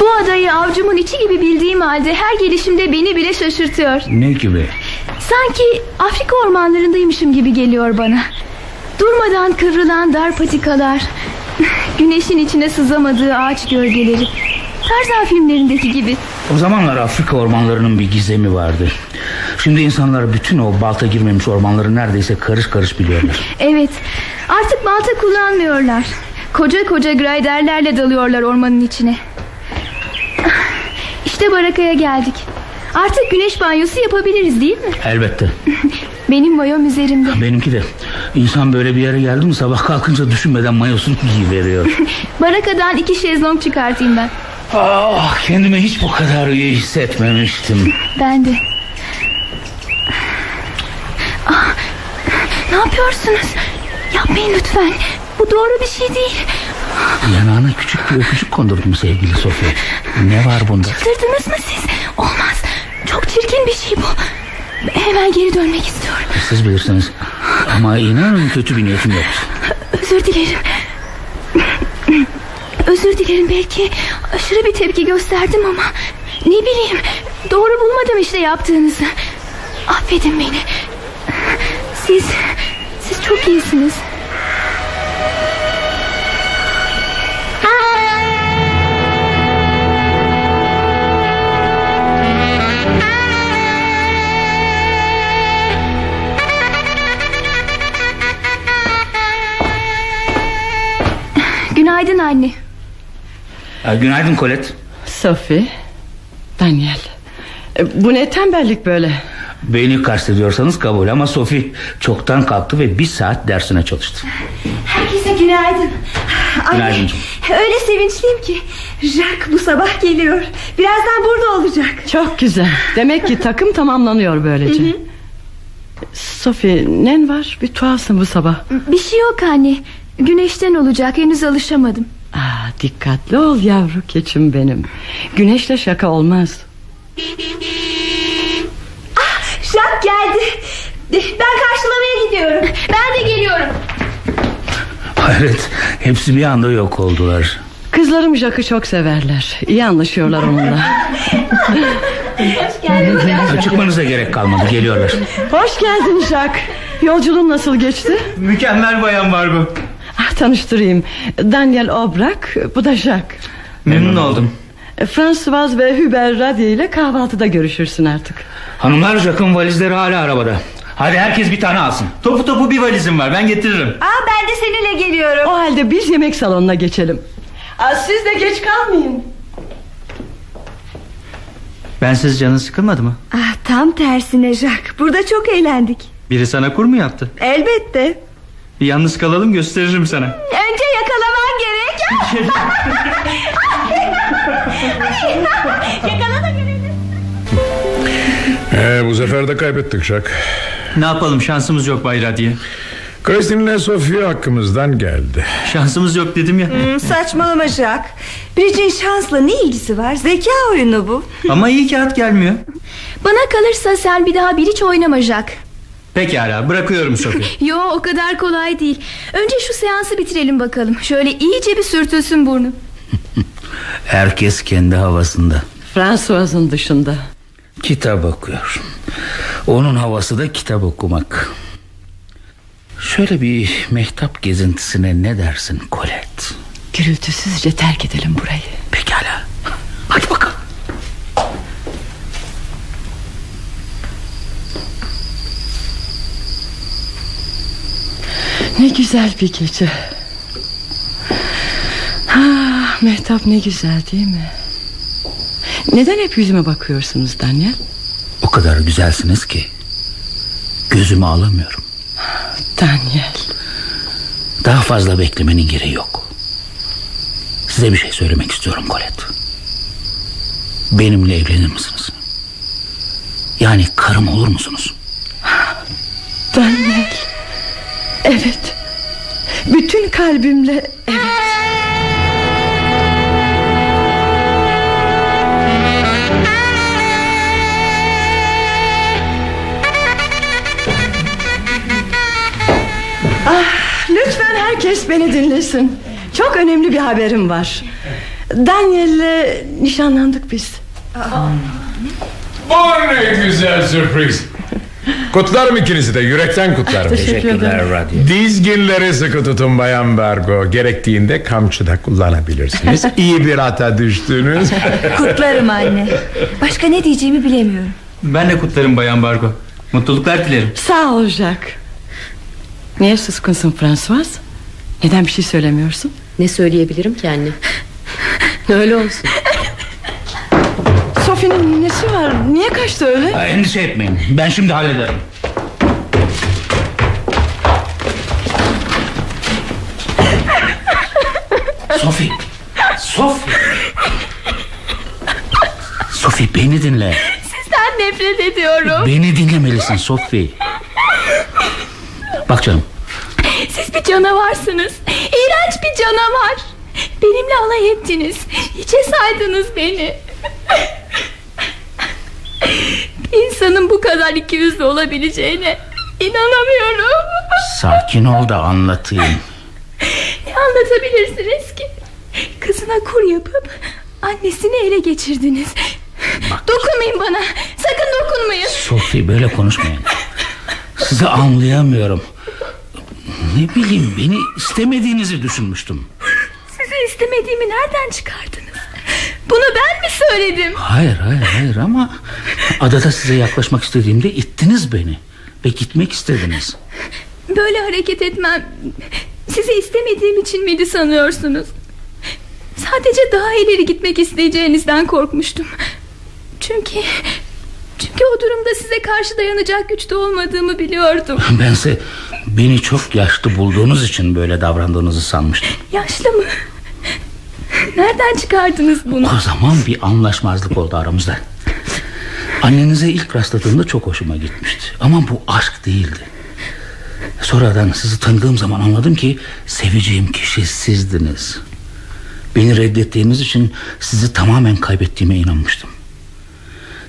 Bu adayı avcumun içi gibi bildiğim halde her gelişimde beni bile şaşırtıyor. Ne gibi? Sanki Afrika ormanlarındaymışım gibi geliyor bana. Durmadan kıvrılan dar patikalar, [laughs] güneşin içine sızamadığı ağaç gölgeleri. Tarzan filmlerindeki gibi. O zamanlar Afrika ormanlarının bir gizemi vardı. Şimdi insanlar bütün o balta girmemiş ormanları neredeyse karış karış biliyorlar. [laughs] Evet, artık balta kullanmıyorlar. Koca koca grayderlerle dalıyorlar ormanın içine. İşte barakaya geldik. Artık güneş banyosu yapabiliriz değil mi? Elbette. [laughs] Benim mayom üzerimde. Benimki de. İnsan böyle bir yere geldi mi sabah kalkınca düşünmeden mayosunu giyiveriyor. [laughs] Barakadan iki şezlong çıkartayım ben. ah, kendimi hiç bu kadar iyi hissetmemiştim. [laughs] Ben de. Ah, ne yapıyorsunuz? Yapmayın lütfen. Bu doğru bir şey değil. Yanağına küçük bir öpücük kondurdum sevgili Sofya. Ne var bunda? Çıldırdınız mı siz? Olmaz. Çok çirkin bir şey bu. Hemen geri dönmek istiyorum. Siz bilirsiniz. Ama inanın kötü bir niyetim yok. Özür dilerim. Özür dilerim belki aşırı bir tepki gösterdim ama ne bileyim doğru bulmadım işte yaptığınızı. Affedin beni. Siz siz çok iyisiniz. Günaydın anne. Ha, günaydın Colette. Sophie Daniel e, Bu ne tembellik böyle Beni kastediyorsanız kabul ama Sophie çoktan kalktı ve bir saat dersine çalıştı. Herkese günaydın. Anne, Günaydın canım. öyle sevinçliyim ki. Jack bu sabah geliyor. Birazdan burada olacak. Çok güzel Demek ki takım tamamlanıyor böylece Sophie nen var bir tuhafsın bu sabah Bir şey yok anne. Güneşten olacak henüz alışamadım. Aa, Dikkatli ol yavru keçim benim Güneşle şaka olmaz Jack geldi. Ben karşılamaya gidiyorum. Ben de geliyorum. Hayret hepsi bir anda yok oldular. Kızlarım Jack'ı çok severler İyi anlaşıyorlar onunla Hoş geldin. Çıkmanıza gerek kalmadı geliyorlar. Hoş geldin Jack Yolculuğun nasıl geçti Mükemmel bayan Margo. Ah, Tanıştırayım Daniel Obrak Bu da Jack Memnun oldum. François ve Hubert Radye ile kahvaltıda görüşürsün artık Hanımlar Jack'ın valizleri hala arabada. Hadi herkes bir tane alsın. Topu topu bir valizim var ben getiririm. Aa, ben de seninle geliyorum. O halde biz yemek salonuna geçelim Aa, Siz de geç kalmayın Ben siz canın sıkılmadı mı? Ah, tam tersine Jack. Burada çok eğlendik. Biri sana kur mu yaptı? Elbette. Bir yalnız kalalım gösteririm sana. Önce yakalaman gerek. [laughs] Yakala da görelim. Ee, bu sefer de kaybettik Jack. Ne yapalım şansımız yok Bay diye. Kristin'le Sofia hakkımızdan geldi. Şansımız yok dedim ya. Hmm, saçmalama Jack. Bridge'in şansla ne ilgisi var? Zeka oyunu bu. Ama iyi kağıt gelmiyor. Bana kalırsa sen bir daha bir hiç oynama Jack. Pekala bırakıyorum Sophie. [laughs] Yo o kadar kolay değil. Önce şu seansı bitirelim bakalım. Şöyle iyice bir sürtülsün burnu. [laughs] Herkes kendi havasında. François'ın dışında Kitap okuyor. Onun havası da kitap okumak. Şöyle bir mehtap gezintisine ne dersin Colette? Gürültüsüzce terk edelim burayı Pekala. Ne güzel bir gece ah, Mehtap ne güzel değil mi Neden hep yüzüme bakıyorsunuz Daniel O kadar güzelsiniz ki gözümü alamıyorum. Daniel Daha fazla beklemenin gereği yok. Size bir şey söylemek istiyorum Colette. Benimle evlenir misiniz? Yani karım olur musunuz? Daniel Evet Bütün kalbimle evet Ah, lütfen herkes beni dinlesin. Çok önemli bir haberim var. Daniel'le nişanlandık biz. Bu ne güzel sürpriz. Kutlarım ikinizi de yürekten kutlarım. Teşekkürler Radyo. Dizginleri sıkı tutun Bayan Bargo. Gerektiğinde kamçı da kullanabilirsiniz. [laughs] İyi bir ata düştünüz. Kutlarım anne. Başka ne diyeceğimi bilemiyorum. Ben de kutlarım Bayan Bargo. Mutluluklar dilerim. Sağ ol Jack. Niye suskunsun François? Neden bir şey söylemiyorsun? Ne söyleyebilirim ki anne? [laughs] Öyle olsun. Sophie'nin nesi var? Niye kaçtı öyle? Ha, endişe etmeyin. Ben şimdi hallederim. Sophie. Sophie. Sophie beni dinle. Sizden nefret ediyorum. Beni dinlemelisin Sophie. Bak canım. Siz bir canavarsınız. İğrenç bir canavar. Benimle alay ettiniz. Hiçe saydınız beni. İnsanın bu kadar ikiyüzlü olabileceğine inanamıyorum. Sakin ol da anlatayım. Ne anlatabilirsiniz ki? Kızına kur yapıp annesini ele geçirdiniz. Dokunmayın bana. Sakın dokunmayın. Sophie böyle konuşmayın. Sizi anlayamıyorum. Ne bileyim beni istemediğinizi düşünmüştüm. Sizi istemediğimi nereden çıkardınız? Bunu ben mi söyledim? Hayır hayır hayır ama adada size yaklaşmak istediğimde ittiniz beni ve gitmek istediniz. Böyle hareket etmem sizi istemediğim için miydi sanıyorsunuz? Sadece daha ileri gitmek isteyeceğinizden korkmuştum. Çünkü çünkü o durumda size karşı dayanacak güçte olmadığımı biliyordum. Bense beni çok yaşlı bulduğunuz için böyle davrandığınızı sanmıştım. Yaşlı mı? Nereden çıkardınız bunu? O zaman bir anlaşmazlık oldu aramızda. Annenize ilk rastladığımda çok hoşuma gitmişti. Ama bu aşk değildi. Sonradan sizi tanıdığım zaman anladım ki seveceğim kişi sizdiniz. Beni reddettiğiniz için sizi tamamen kaybettiğime inanmıştım.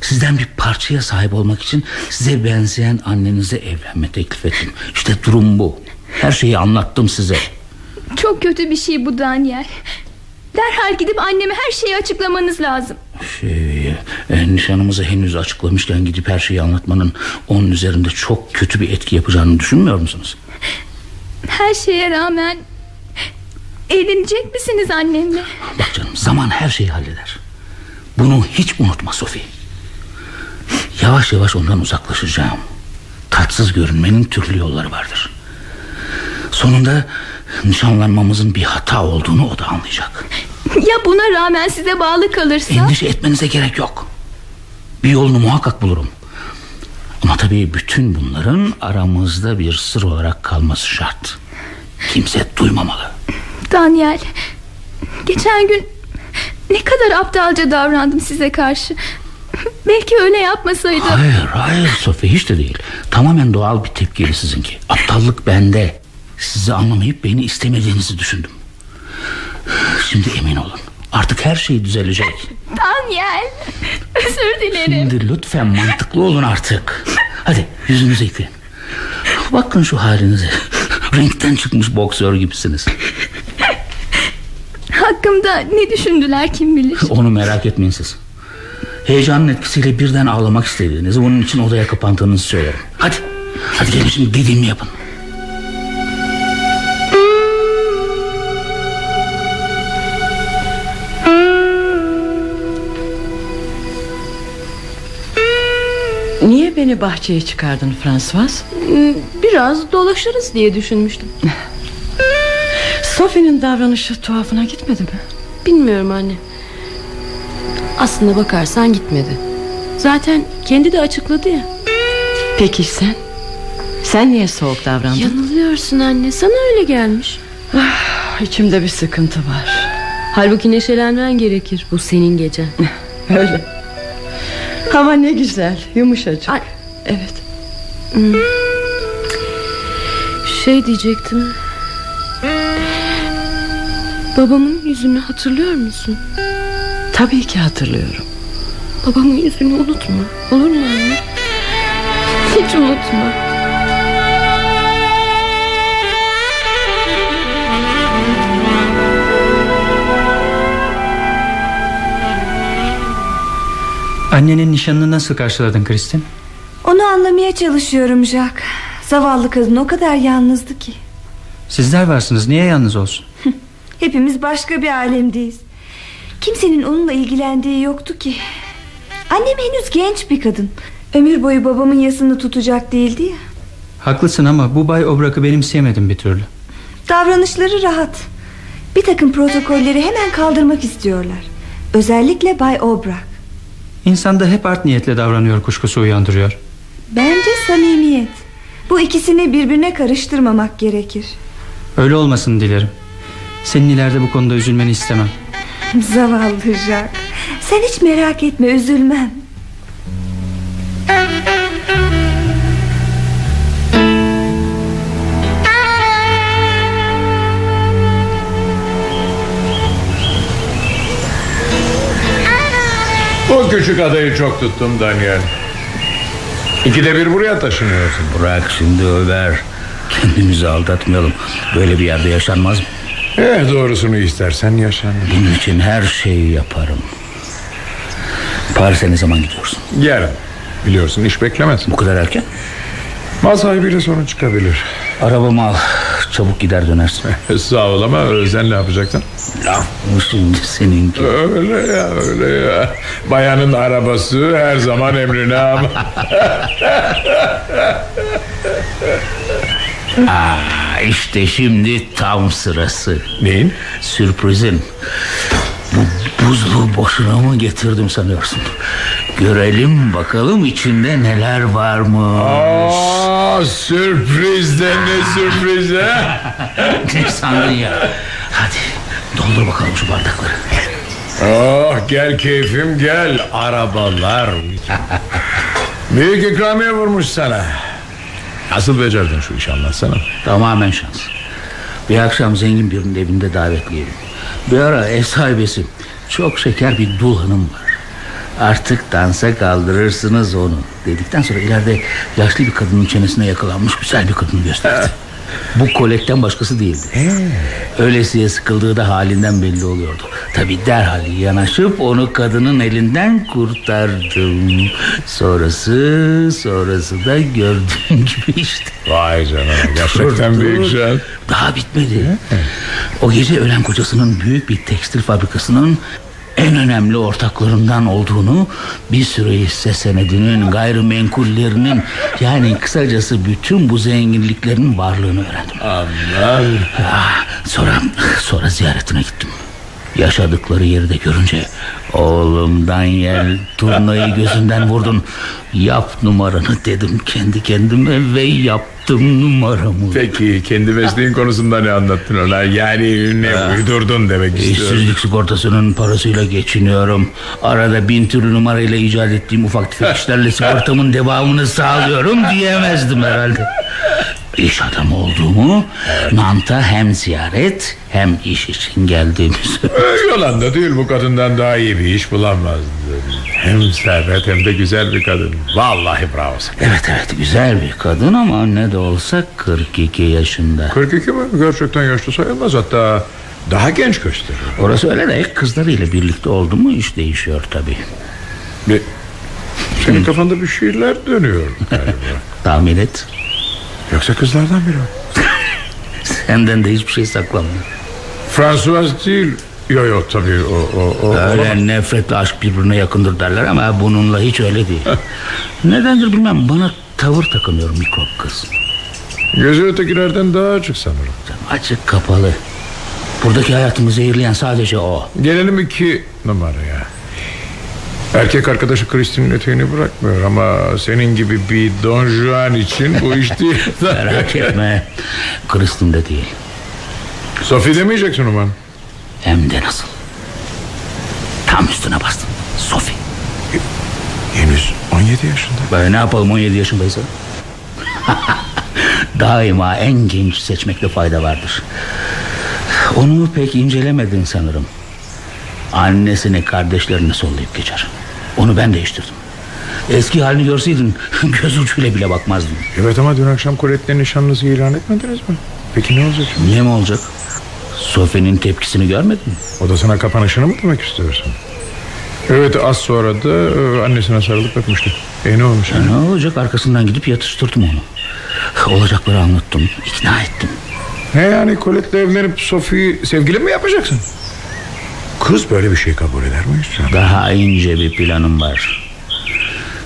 Sizden bir parçaya sahip olmak için size benzeyen annenize evlenme teklif ettim. İşte durum bu. Her şeyi anlattım size. Çok kötü bir şey bu Daniel. Derhal gidip anneme her şeyi açıklamanız lazım. Şey, e, nişanımızı henüz açıklamışken gidip her şeyi anlatmanın onun üzerinde çok kötü bir etki yapacağını düşünmüyor musunuz? Her şeye rağmen evlenecek misiniz annemle? Bak canım zaman her şeyi halleder. Bunu hiç unutma Sophie. Yavaş yavaş ondan uzaklaşacağım. Tatsız görünmenin türlü yolları vardır. Sonunda nişanlanmamızın bir hata olduğunu o da anlayacak. Ya buna rağmen size bağlı kalırsa? Endişe etmenize gerek yok. Bir yolunu muhakkak bulurum. Ama tabii bütün bunların aramızda bir sır olarak kalması şart. Kimse duymamalı. Daniel Geçen gün Ne kadar aptalca davrandım size karşı Belki öyle yapmasaydım Hayır hayır Sophie hiç de değil Tamamen doğal bir tepkiydi sizinki Aptallık bende Sizi anlamayıp beni istemediğinizi düşündüm. Şimdi emin olun Artık her şey düzelecek. Daniel Özür dilerim. Şimdi lütfen mantıklı olun artık. Hadi yüzünüzü yıkayın. Bakın şu halinize. Renkten çıkmış boksör gibisiniz. Hakkımda ne düşündüler kim bilir? Onu merak etmeyin siz. Heyecanın etkisiyle birden ağlamak istediğinizi Bunun için odaya kapandığınızı söylerim. Hadi Hadi gelin şimdi dediğimi yapın beni bahçeye çıkardın François? Biraz dolaşırız diye düşünmüştüm. [laughs] Sophie'nin davranışı tuhafına gitmedi mi? Bilmiyorum anne. Aslında bakarsan gitmedi. Zaten kendi de açıkladı ya. Peki sen? Sen niye soğuk davrandın? Yanılıyorsun anne. Sana öyle gelmiş. Ah, İçimde bir sıkıntı var. Halbuki neşelenmen gerekir Bu senin gecen. [laughs] Öyle Hava ne güzel yumuşacık Ay. Evet hmm. Şey diyecektim Babamın yüzünü hatırlıyor musun? Tabii ki hatırlıyorum Babamın yüzünü unutma Olur mu anne? Hiç unutma Annenin nişanını nasıl karşıladın Kristin? Onu anlamaya çalışıyorum Jack Zavallı kadın o kadar yalnızdı ki. Sizler varsınız niye yalnız olsun? [laughs] Hepimiz başka bir alemdeyiz. Kimsenin onunla ilgilendiği yoktu ki. Annem henüz genç bir kadın. Ömür boyu babamın yasını tutacak değildi ya. Haklısın ama bu Bay Obrak'ı benimseyemedim bir türlü. Davranışları rahat. Bir takım protokolleri hemen kaldırmak istiyorlar. Özellikle Bay Obrak İnsanda hep art niyetle davranıyor kuşkusu uyandırıyor. Bence samimiyet. Bu ikisini birbirine karıştırmamak gerekir. Öyle olmasın dilerim. Senin ileride bu konuda üzülmeni istemem. Zavallı Jack. Sen hiç merak etme üzülmem Bu küçük adayı çok tuttum Daniel İkide bir buraya taşınıyorsun. Bırak şimdi Ömer. Kendimizi aldatmayalım. Böyle bir yerde yaşanmaz mı? Eh doğrusunu istersen yaşanır. Bunun için her şeyi yaparım. Paris'e ne zaman gidiyorsun? Yarın. Biliyorsun iş beklemez. Bu kadar erken? Mal sahibiyle sorun çıkabilir. Arabamı al. Çabuk gider dönersin. [laughs] Sağ ol ama Özen ne yapacaksın? Laf mı şimdi seninki? Öyle ya öyle ya. Bayanın arabası her zaman emrine ama. [laughs] [laughs] Aa, işte şimdi tam sırası. Neyin? Sürprizin. Bu buzluğu boşuna mı getirdim sanıyorsun? Görelim bakalım içinde neler varmış. Aa, sürpriz de ne sürpriz ha? [laughs] ne sandın ya? Hadi doldur bakalım şu bardakları. Oh gel keyfim gel. Arabalar. [laughs] Büyük ikramiye vurmuş sana. Nasıl becerdin şu işi anlatsana. Tamamen şans. Bir akşam zengin birinin evinde davetliydim. Bir ara ev sahibesi çok şeker bir dul hanım var. Artık dansa kaldırırsınız onu dedikten sonra ileride yaşlı bir kadının çenesine yakalanmış güzel bir kadın gösterdi. [laughs] Bu kolekten başkası değildi. Öylesiye sıkıldığı da halinden belli oluyordu. Tabi derhal yanaşıp onu kadının elinden kurtardım. Sonrası, sonrası da gördüğün gibi işte. Vay canına [laughs] gerçekten büyük şans. Daha bitmedi. O gece ölen kocasının büyük bir tekstil fabrikasının en önemli ortaklarından olduğunu bir sürü hisse senedinin gayrimenkullerinin yani kısacası bütün bu zenginliklerin varlığını öğrendim. Aman. Ah, sonra sonra ziyaretine gittim. Yaşadıkları yeri de görünce Oğlum Daniel turnayı gözünden vurdun Yap numaranı dedim kendi kendime Ve yaptım numaramı Peki kendi mesleğin konusunda ne anlattın ona? Yani ne uydurdun demek istiyorum. İşsizlik sigortasının parasıyla geçiniyorum. Arada bin türlü numarayla icat ettiğim ufak tefek işlerle sigortamın devamını sağlıyorum diyemezdim herhalde. İş adamı olduğumu Nant'a hem ziyaret hem iş için geldiğimi [laughs] söyledi. Ee, Yolanda değil bu kadından daha iyi bir iş bulamazdın. Hem servet hem de güzel bir kadın. Vallahi bravo. Evet evet güzel bir kadın ama ne de olsa 42 yaşında. 42 mi? Gerçekten yaşlı sayılmaz hatta daha genç gösteriyor. Orası öyle de kızlarıyla birlikte oldu mu iş değişiyor tabii. Bir, senin kafanda bir şeyler dönüyor galiba. [laughs] Tahmin et. Yoksa kızlardan biri o. [laughs] Senden de hiçbir şey saklamıyor. François değil. Yok yok tabii o, o, o Öyle olamaz. nefretle aşk birbirine yakındır derler ama bununla hiç öyle değil. [laughs] Nedendir bilmem bana tavır takınıyor mikrop kız. Gözü ötekilerden daha açık sanırım. Açık kapalı. Buradaki hayatımı zehirleyen sadece o. Gelelim iki numaraya. Erkek arkadaşı Kristin'in eteğini bırakmıyor ama senin gibi bir Don Juan için bu iş değil. [laughs] Merak etme. Kristin de değil. Sophie demeyeceksin umarım. Hem de nasıl. Tam üstüne bastım. Sophie. Henüz 17 yaşında. Ben ne yapalım 17 yaşındaysa? [laughs] Daima en genç seçmekte fayda vardır. Onu pek incelemedin sanırım. Annesini kardeşlerini sollayıp geçer. Onu ben değiştirdim. Eski halini görseydin [laughs] göz ucuyla bile bakmazdın. Evet ama dün akşam Colette'le nişanlınızı ilan etmediniz mi? Peki ne olacak şimdi? Niye mi olacak? Sophie'nin tepkisini görmedin mi? Odasına kapanışını mı demek istiyorsun? Evet az sonra da e, annesine sarılıp öpmüştü. E ne olmuş? Ya ne olacak arkasından gidip yatıştırdım onu. Olacakları anlattım, ikna ettim. Ne yani Colette'le evlenip Sophie'yi sevgili mi yapacaksın? Kız böyle bir şey kabul eder mi hiç? Daha ince bir planım var.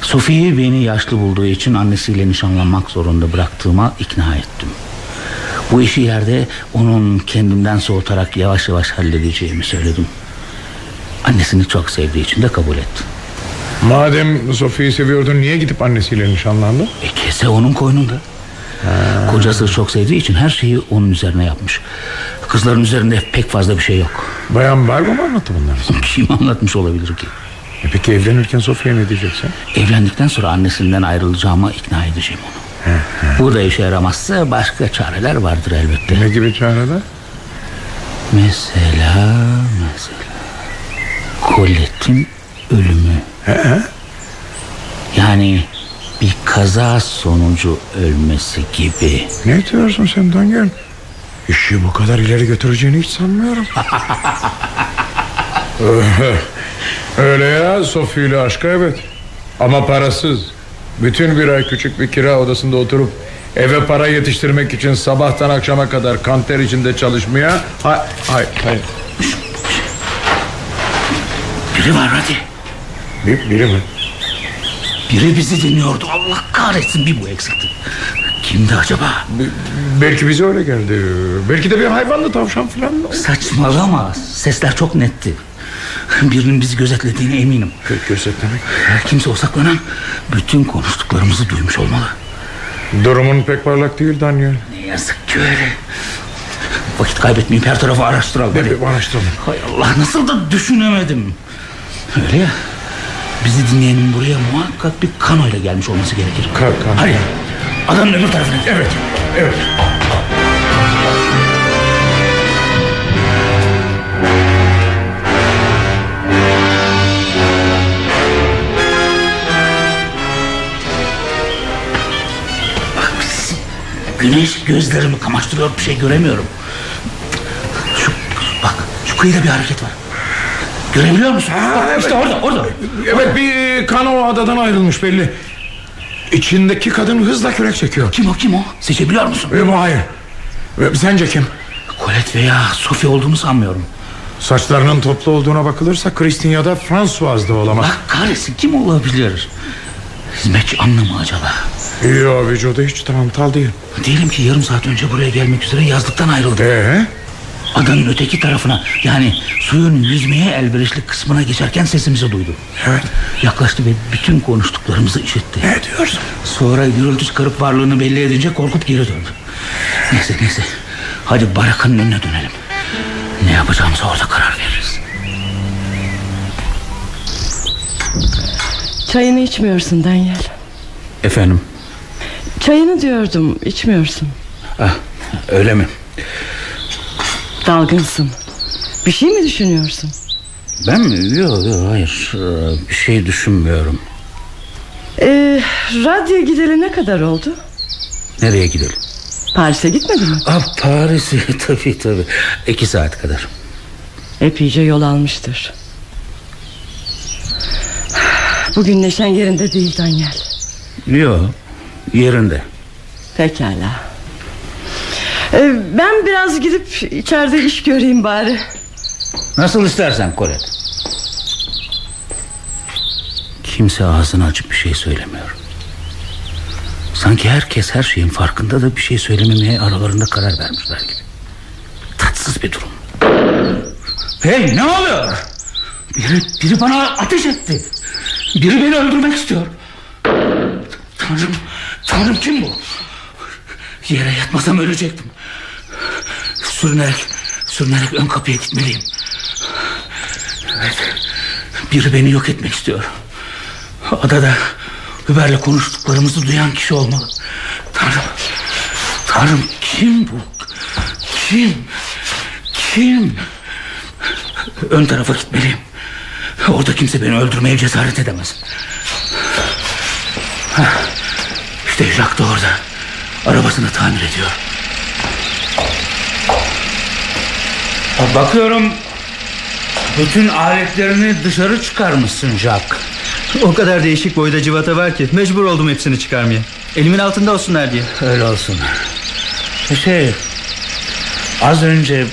Sophie'yi beni yaşlı bulduğu için annesiyle nişanlanmak zorunda bıraktığıma ikna ettim. Bu işi yerde onun kendimden soğutarak yavaş yavaş halledeceğimi söyledim. Annesini çok sevdiği için de kabul etti. Madem Sophie'yi seviyordun niye gidip annesiyle nişanlandın? E kese onun koynunda. Kocası çok sevdiği için her şeyi onun üzerine yapmış. Kızların üzerinde pek fazla bir şey yok. Bayan Bargo mu anlattı bunları sana? [laughs] Kim anlatmış olabilir ki? E peki evlenirken Sofya'ya ne diyeceksin? Evlendikten sonra annesinden ayrılacağıma ikna edeceğim onu. Bu da işe yaramazsa başka çareler vardır elbette. Ne gibi çareler? Mesela mesela Colette'in ölümü. Yani bir kaza sonucu ölmesi gibi. Ne diyorsun sen Daniel? İşi bu kadar ileri götüreceğini hiç sanmıyorum. [laughs] Öyle ya Sophie ile aşka evet. Ama parasız. Bütün bir ay küçük bir kira odasında oturup eve para yetiştirmek için sabahtan akşama kadar kanter içinde çalışmaya hay hay hay. Biri var hadi. Bir, biri mi? Biri bizi dinliyordu. Allah kahretsin bir bu eksikti. Kimdi acaba? Belki bize öyle geldi. Belki de bir hayvanlı tavşan falan. Saçmalama. Sesler çok netti. Birinin bizi gözetlediğine eminim. Gözetlemek? Kimse o saklanan bütün konuştuklarımızı duymuş olmalı. Durumun pek parlak değil Daniel. Ne yazık ki öyle. Vakit kaybetmeyip her tarafı araştıralım. Hadi. Araştıralım. Hay Allah nasıl da düşünemedim. Öyle ya. Bizi dinleyenin buraya muhakkak bir kanoyla gelmiş olması gerekir. Ka kano. Hadi. Adanın öbür tarafına. Evet. Evet. Güneş gözlerimi kamaştırıyor bir şey göremiyorum. Şu, bak şu kıyıda bir hareket var. Görebiliyor musun? bak, evet. İşte orada orada. Evet bir kano adadan ayrılmış belli. İçindeki kadın hızla kürek çekiyor. Kim o kim o? Seçebiliyor musun? E, bu hayır. E, Sence kim? Colette veya Sophie olduğunu sanmıyorum. Saçlarının toplu olduğuna bakılırsa Christine ya da François da olamaz. Bak kahretsin kim olabilir? Hizmetçi Anna mı acaba? Yok vücudu hiç tantal değil. Diyelim ki yarım saat önce buraya gelmek üzere yazlıktan ayrıldı. Ee? Adanın öteki tarafına yani suyun yüzmeye elverişli kısmına geçerken sesimizi duydu. Evet. Yaklaştı ve bütün konuştuklarımızı işitti. Ne diyorsun? Sonra gürültü çıkarıp varlığını belli edince korkup geri döndü. Neyse neyse. Hadi barakanın önüne dönelim. Ne yapacağımıza orada karar veririz. Çayını içmiyorsun Daniel. Efendim? Çayını diyordum içmiyorsun. Ah, öyle mi? Dalgınsın. Bir şey mi düşünüyorsun? Ben mi? Yok yok hayır. Ee, Bir şey düşünmüyorum. Ee, radyo gideli ne kadar oldu? Nereye gidelim? Paris'e gitmedi mi? Ah Paris'e [laughs] tabii tabii. İki saat kadar. Epeyce yol almıştır. Bugün neşen yerinde değil Daniel. Yok yerinde. Pekala. Ee, ben biraz gidip içeride iş göreyim bari. Nasıl istersen Colette. Kimse ağzını açıp bir şey söylemiyor. Sanki herkes her şeyin farkında da bir şey söylememeye aralarında karar vermişler gibi. Tatsız bir durum. Hey ne oluyor? Biri, biri bana ateş etti. Biri beni öldürmek istiyor. Tanrım, Tanrım kim bu? Yere yatmasam ölecektim. Sürünerek, sürünerek ön kapıya gitmeliyim. Evet, biri beni yok etmek istiyor. Adada Hüber'le konuştuklarımızı duyan kişi olmalı. Tanrım, Tanrım kim bu? Kim? Kim? Ön tarafa gitmeliyim. Orada kimse beni öldürmeye cesaret edemez. Hah, İşte Jacques da orada. Arabasını tamir ediyor. Bakıyorum bütün aletlerini dışarı çıkarmışsın Jack. O kadar değişik boyda civata var ki mecbur oldum hepsini çıkarmaya. Elimin altında olsunlar diye. Öyle olsun. Şey az önce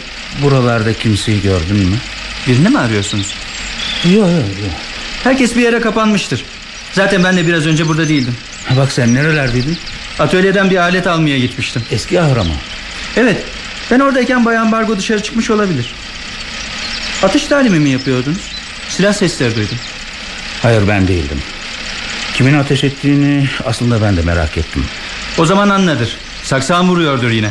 buralarda kimseyi gördün mü? Birini mi arıyorsunuz? Yok yok yok. Herkes bir yere kapanmıştır. Zaten ben de biraz önce burada değildim. Bak sen nerelerdeydin? Atölyeden bir alet almaya gitmiştim. Eski ahıra mı? Evet. Ben oradayken Bayan Bargo dışarı çıkmış olabilir. Atış talimi mi yapıyordunuz? Silah sesleri duydum. Hayır ben değildim. Kimin ateş ettiğini aslında ben de merak ettim. O zaman anladır. Saksağın vuruyordur yine.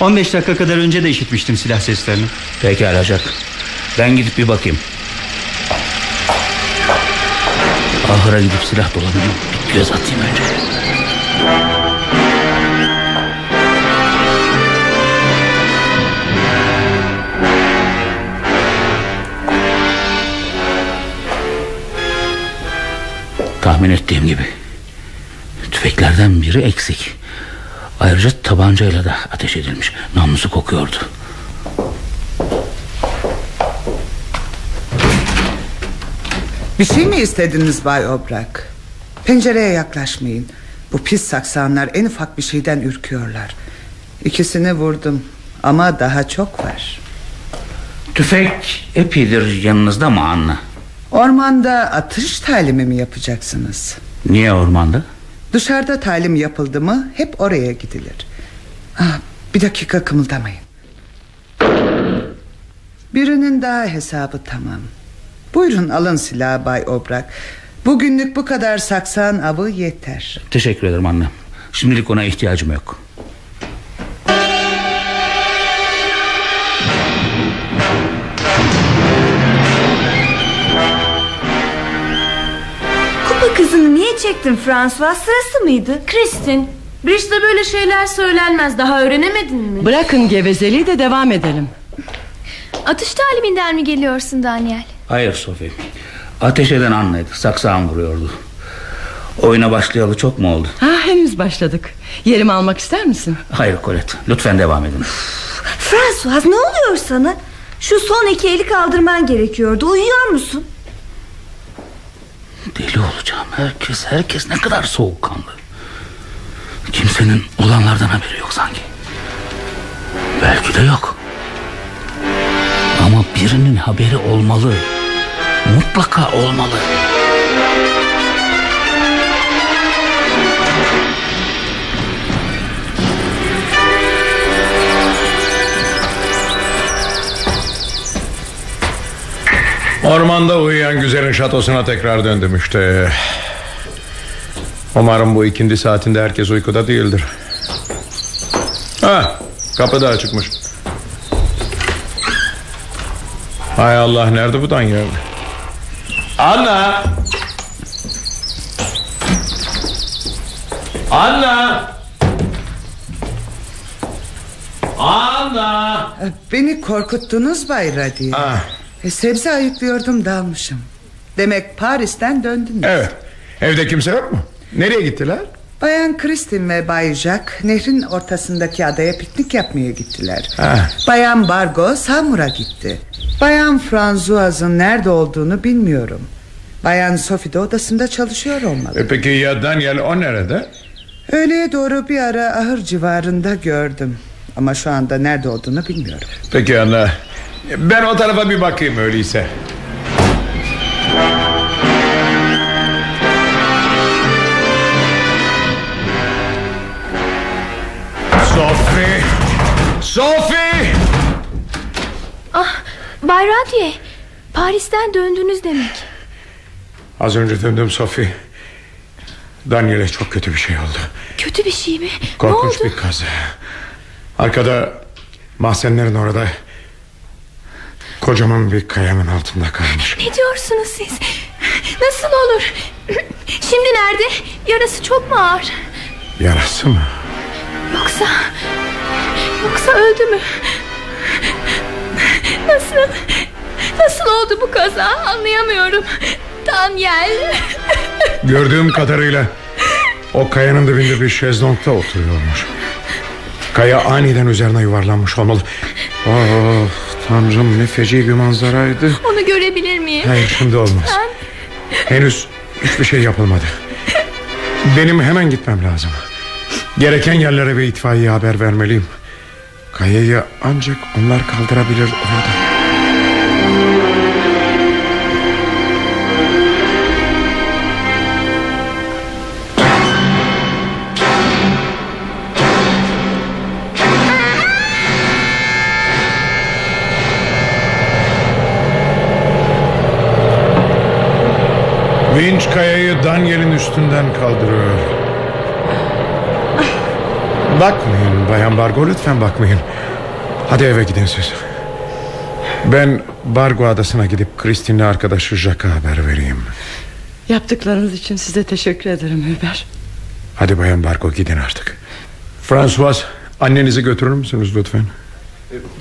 15 dakika kadar önce de işitmiştim silah seslerini. Pekala Jack. Ben gidip bir bakayım. Ahıra gidip silah dolabına bir göz atayım önce. Tahmin ettiğim gibi Tüfeklerden biri eksik. Ayrıca tabancayla da ateş edilmiş. Namlusu kokuyordu. Bir şey mi istediniz Bay Obrak? Pencereye yaklaşmayın. Bu pis saksanlar en ufak bir şeyden ürküyorlar. İkisini vurdum ama daha çok var. Tüfek epidir yanınızda mı Anna? Ormanda atış talimi mi yapacaksınız? Niye ormanda? Dışarıda talim yapıldı mı hep oraya gidilir. Ah, bir dakika kımıldamayın. Birinin daha hesabı tamam. Buyurun alın silahı Bay Obrak. Bugünlük bu kadar saksan avı yeter. Teşekkür ederim anne. Şimdilik ona ihtiyacım yok. Kızını niye çektin François sırası mıydı? Kristin Bridge'de böyle şeyler söylenmez daha öğrenemedin mi? Bırakın gevezeliği de devam edelim. Atış taliminden mi geliyorsun Daniel? Hayır Sophie. Ateş eden Anna'ydı. Saksağım vuruyordu. Oyuna başlayalı çok mu oldu? Ha henüz başladık. Yerimi almak ister misin? Hayır Colette. Lütfen devam edin. François ne oluyor sana? Şu son iki eli kaldırman gerekiyordu uyuyor musun? Deli olacağım. Herkes herkes ne kadar soğukkanlı. Kimsenin olanlardan haberi yok sanki. Belki de yok. Ama birinin haberi olmalı. Mutlaka olmalı. Ormanda uyuyan güzelin şatosuna tekrar döndüm işte. Umarım bu ikindi saatinde herkes uykuda değildir. Ha, kapı da açıkmış. Hay Allah nerede bu Danyal? Anna! Anna! Anna! Beni korkuttunuz Bay Radi. Ah, E, sebze ayıklıyordum dalmışım. Demek Paris'ten döndünüz. evet. Evde kimse yok mu? Nereye gittiler? Bayan Kristin ve Bay Jack nehrin ortasındaki adaya piknik yapmaya gittiler. Ha. Bayan Bargo Samur'a gitti. Bayan Franzois'ın nerede olduğunu bilmiyorum. Bayan Sophie de odasında çalışıyor olmalı. E peki ya Daniel o nerede? Öğleye doğru bir ara ahır civarında gördüm. Ama şu anda nerede olduğunu bilmiyorum. Peki Anna. Ben o tarafa bir bakayım öyleyse. Sophie! Sophie! Ah Bay Radye Paris'ten döndünüz demek Az önce döndüm Sophie. Daniel'e çok kötü bir şey oldu. Kötü bir şey mi? Korkunç ne oldu? bir kaza. Arkada mahzenlerin orada kocaman bir kayanın altında kalmış. Ne diyorsunuz siz? Nasıl olur? Şimdi nerede? Yarası çok mu ağır? Yarası mı? Yoksa... Yoksa öldü mü? Nasıl... Nasıl oldu bu kaza anlayamıyorum. Daniel. Gördüğüm kadarıyla o kayanın dibinde bir şezlongda oturuyormuş. Kaya aniden üzerine yuvarlanmış olmalı. Oh tanrım ne feci bir manzaraydı. Onu görebilir miyim? Hayır şimdi olmaz. Ben... Henüz hiçbir şey yapılmadı. Benim hemen gitmem lazım. Gereken yerlere ve itfaiye haber vermeliyim. Kayayı ancak onlar kaldırabilir orada. Vinç kayayı Daniel'in üstünden kaldırıyor. Bakmayın Bayan Bargo lütfen bakmayın. Hadi eve gidin siz. Ben Bargo adasına gidip Kristin'le arkadaşı Jack'a haber vereyim. Yaptıklarınız için size teşekkür ederim Hüber. Hadi Bayan Bargo gidin artık. François annenizi götürür müsünüz lütfen?